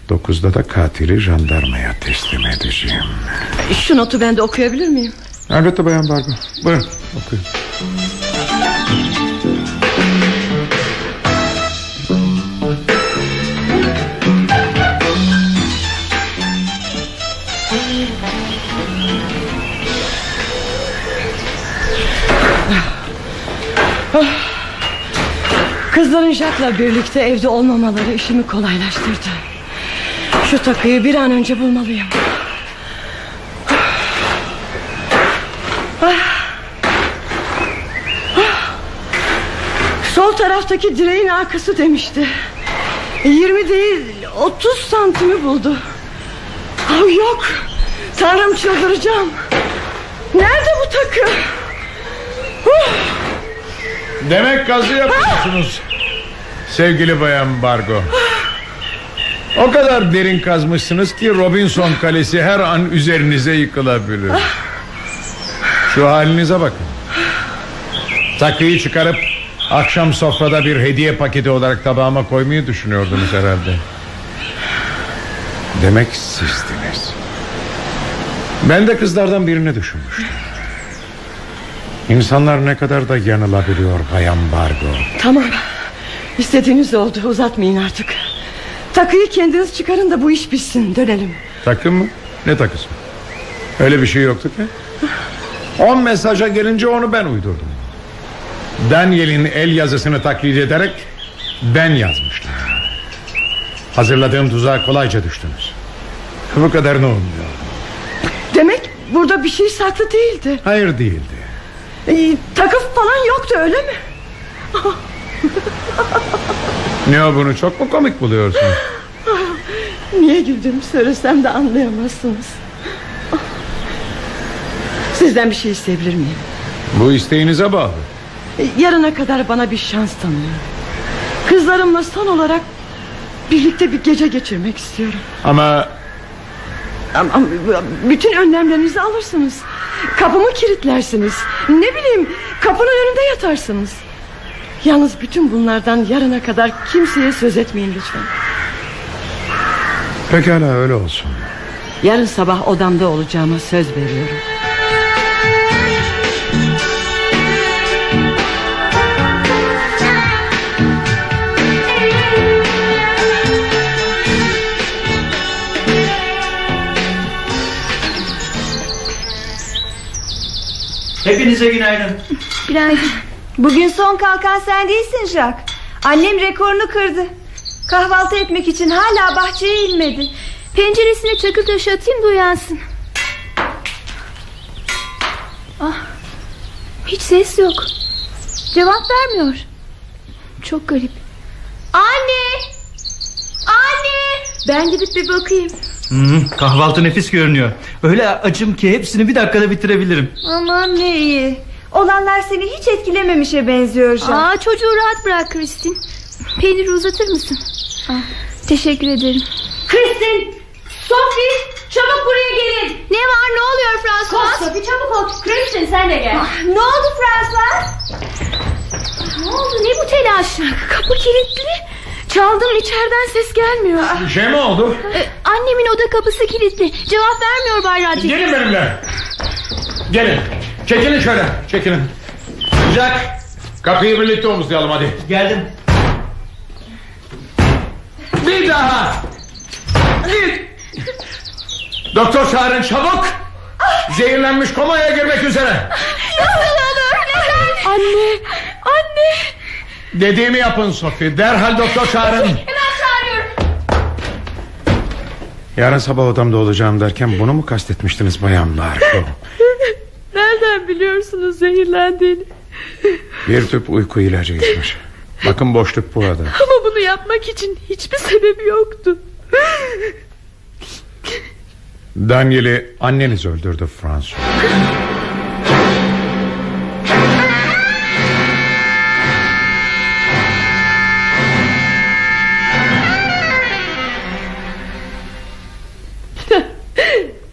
Dokuzda da katili jandarmaya teslim edeceğim. Şu notu ben de okuyabilir miyim? Elbette bayan Barba Buyurun okuyun Kızların Jack'la birlikte evde olmamaları işimi kolaylaştırdı. Şu takıyı bir an önce bulmalıyım. Ah. Ah. Sol taraftaki direğin arkası demişti. 20 değil 30 santimi buldu. Oh, yok. Tanrım çıldıracağım. Nerede bu takı? Huh. Demek kazı yapıyorsunuz. Sevgili bayan Bargo. O kadar derin kazmışsınız ki Robinson Kalesi her an üzerinize yıkılabilir. Şu halinize bakın. Takıyı çıkarıp akşam sofrada bir hediye paketi olarak tabağıma koymayı düşünüyordunuz herhalde. Demek sizdiniz. Ben de kızlardan birini düşünmüştüm. İnsanlar ne kadar da yanılabiliyor Bayan Bargo. Tamam. İstediğiniz oldu. Uzatmayın artık. Takıyı kendiniz çıkarın da bu iş bitsin. Dönelim. Takım mı? Ne takısı? Öyle bir şey yoktu ki. On mesaja gelince onu ben uydurdum. Daniel'in el yazısını taklit ederek ben yazmıştım. Hazırladığım tuzağa kolayca düştünüz. Bu kadar ne olmuyor? Demek burada bir şey saklı değildi. Hayır değildi. Ee, takı falan yoktu öyle mi? Ne o bunu çok mu komik buluyorsun? Niye güldüm söylesem de anlayamazsınız. Sizden bir şey isteyebilir miyim? Bu isteğinize bağlı. Ee, Yarına kadar bana bir şans tanıyın. Kızlarımla son olarak birlikte bir gece geçirmek istiyorum. Ama ama bütün önlemlerinizi alırsınız. Kapımı kilitlersiniz. Ne bileyim kapının önünde yatarsınız. Yalnız bütün bunlardan yarına kadar kimseye söz etmeyin lütfen. pekala öyle olsun. Yarın sabah odamda olacağıma söz veriyorum. Hepinize günaydın. Günaydın. Bugün son kalkan sen değilsin Jack. Annem rekorunu kırdı. Kahvaltı etmek için hala bahçeye inmedi. Penceresine çakıl taşı atayım da uyansın. Ah, hiç ses yok. Cevap vermiyor. Çok garip. Anne! Anne! Ben gidip bir bakayım. Hmm, kahvaltı nefis görünüyor. Öyle acım ki hepsini bir dakikada bitirebilirim. Aman ne iyi. Olanlar seni hiç etkilememişe benziyor Jack. Aa, çocuğu rahat bırak Kristin. Peyniri uzatır mısın? Ah, teşekkür ederim. Kristin! Sophie! Çabuk buraya gelin! Ne var ne oluyor François? Koş Sophie çabuk ol. Kristin sen de gel. Ne oldu François? Ne oldu ne bu telaş? Kapı kilitli. Çaldım içeriden ses gelmiyor. Bir şey mi oldu? Ee, annemin oda kapısı kilitli. Cevap vermiyor Bay Radcliffe. Gelin benimle. Gelin. Çekilin şöyle. Çekilin. Jack. Kapıyı birlikte omuzlayalım hadi. Geldim. Bir daha. Bir. Doktor çağırın çabuk. Zehirlenmiş komaya girmek üzere. Neden? Anne. Anne. Dediğimi yapın Sophie. Derhal doktor çağırın. Hemen çağırıyorum. Yarın sabah odamda olacağım derken bunu mu kastetmiştiniz bayan Marco? Nereden biliyorsunuz zehirlendiğini? Bir tüp uyku ilacı içmiş. Bakın boşluk burada. Ama bunu yapmak için hiçbir sebebi yoktu. Daniel'i anneniz öldürdü François.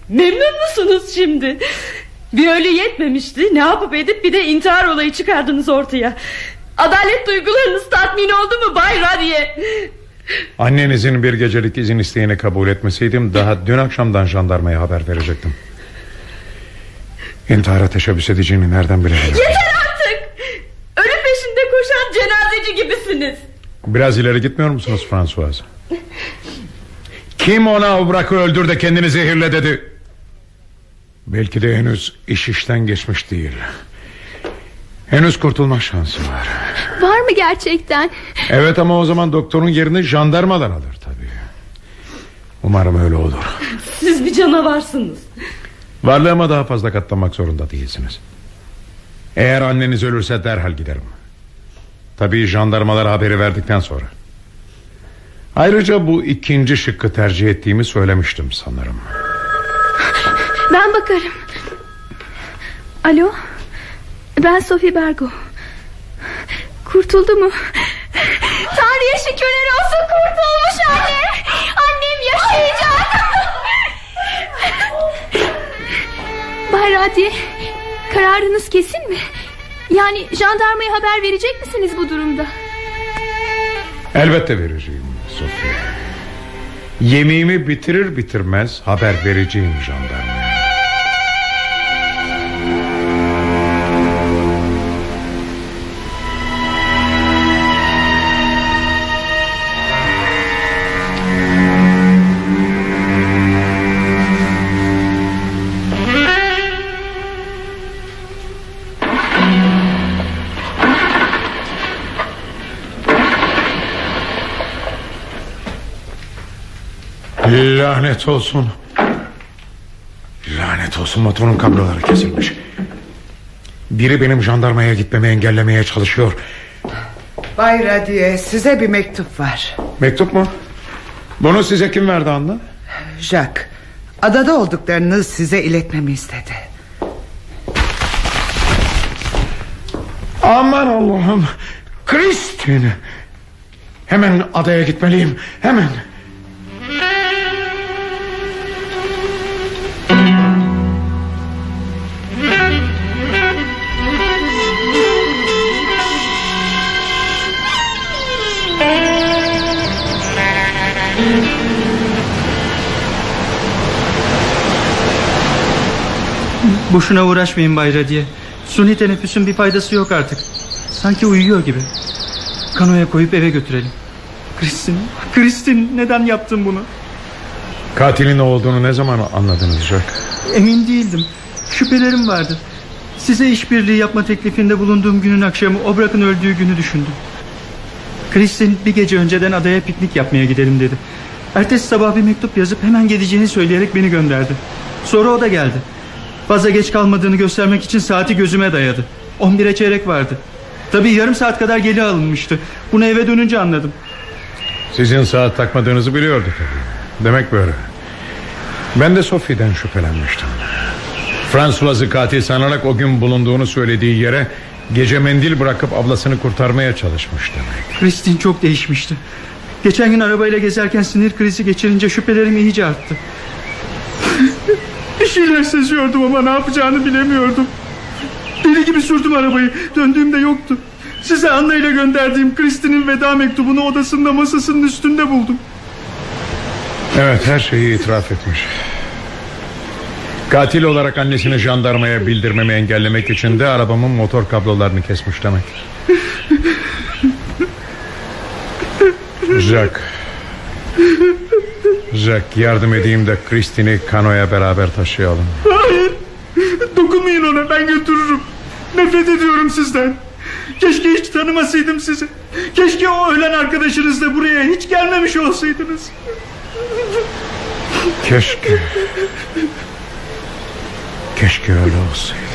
Memnun musunuz şimdi? Bir ölü yetmemişti. Ne yapıp edip bir de intihar olayı çıkardınız ortaya. Adalet duygularınız tatmin oldu mu Bay Radiye? Annenizin bir gecelik izin isteğini kabul etmeseydim... ...daha dün akşamdan jandarmaya haber verecektim. İntihara teşebbüs edeceğini nereden bilebilirim? Yeter artık! Ölü peşinde koşan cenazeci gibisiniz. Biraz ileri gitmiyor musunuz François? Kim ona o bırakı öldür de kendini zehirle dedi. Belki de henüz iş işten geçmiş değil. Henüz kurtulma şansı var. Var mı gerçekten? Evet ama o zaman doktorun yerini jandarmalar alır tabii. Umarım öyle olur. Siz bir canavarsınız. Varlığıma daha fazla katlanmak zorunda değilsiniz. Eğer anneniz ölürse derhal giderim. Tabii jandarmalar haberi verdikten sonra. Ayrıca bu ikinci şıkkı tercih ettiğimi söylemiştim sanırım. Ben bakarım. Alo. Ben Sophie Bergo. Kurtuldu mu? Tanrı'ya şükürler olsun kurtulmuş anne. Annem yaşayacak. Bay Radye, kararınız kesin mi? Yani jandarmaya haber verecek misiniz bu durumda? Elbette vereceğim Sofia. Yemeğimi bitirir bitirmez haber vereceğim jandarmaya. Lanet olsun. Lanet olsun motorun kabloları kesilmiş. Biri benim jandarmaya gitmemi engellemeye çalışıyor. Bay Radiye size bir mektup var. Mektup mu? Bunu size kim verdi Anna? Jack adada olduklarını size iletmemi istedi. Aman Allah'ım. Kristin. Hemen adaya gitmeliyim. Hemen. Boşuna uğraşmayın Bay Radiye. Suni teneffüsün bir faydası yok artık. Sanki uyuyor gibi. Kanoya koyup eve götürelim. Kristin, Kristin neden yaptın bunu? Katilin olduğunu ne zaman anladınız Jack? Emin değildim. Şüphelerim vardı. Size işbirliği yapma teklifinde bulunduğum günün akşamı o bırakın öldüğü günü düşündüm. Kristin bir gece önceden adaya piknik yapmaya gidelim dedi. Ertesi sabah bir mektup yazıp hemen geleceğini söyleyerek beni gönderdi. Sonra o da geldi. Fazla geç kalmadığını göstermek için saati gözüme dayadı. 11'e çeyrek vardı. Tabii yarım saat kadar geri alınmıştı. Bunu eve dönünce anladım. Sizin saat takmadığınızı biliyordu tabii. Demek böyle. Ben de Sophie'den şüphelenmiştim. François'ı katil sanarak o gün bulunduğunu söylediği yere gece mendil bırakıp ablasını kurtarmaya çalışmış demek. Kristin çok değişmişti. Geçen gün arabayla gezerken sinir krizi geçirince şüphelerim iyice arttı. Şeyler seziyordum ama ne yapacağını bilemiyordum. Deli gibi sürdüm arabayı. Döndüğümde yoktu. Size Anna ile gönderdiğim Kristin'in veda mektubunu odasında masasının üstünde buldum. Evet her şeyi itiraf etmiş. Katil olarak annesini jandarmaya bildirmemi engellemek için de arabamın motor kablolarını kesmiş demek. Jack. Jack yardım edeyim de Kristin'i kanoya beraber taşıyalım. Hayır. Dokunmayın ona ben götürürüm. Nefret ediyorum sizden. Keşke hiç tanımasaydım sizi. Keşke o ölen arkadaşınız da buraya hiç gelmemiş olsaydınız. Keşke. Keşke öyle olsaydı.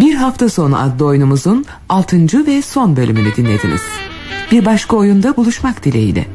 Bir Hafta Sonu adlı oyunumuzun 6. ve son bölümünü dinlediniz. Bir başka oyunda buluşmak dileğiyle.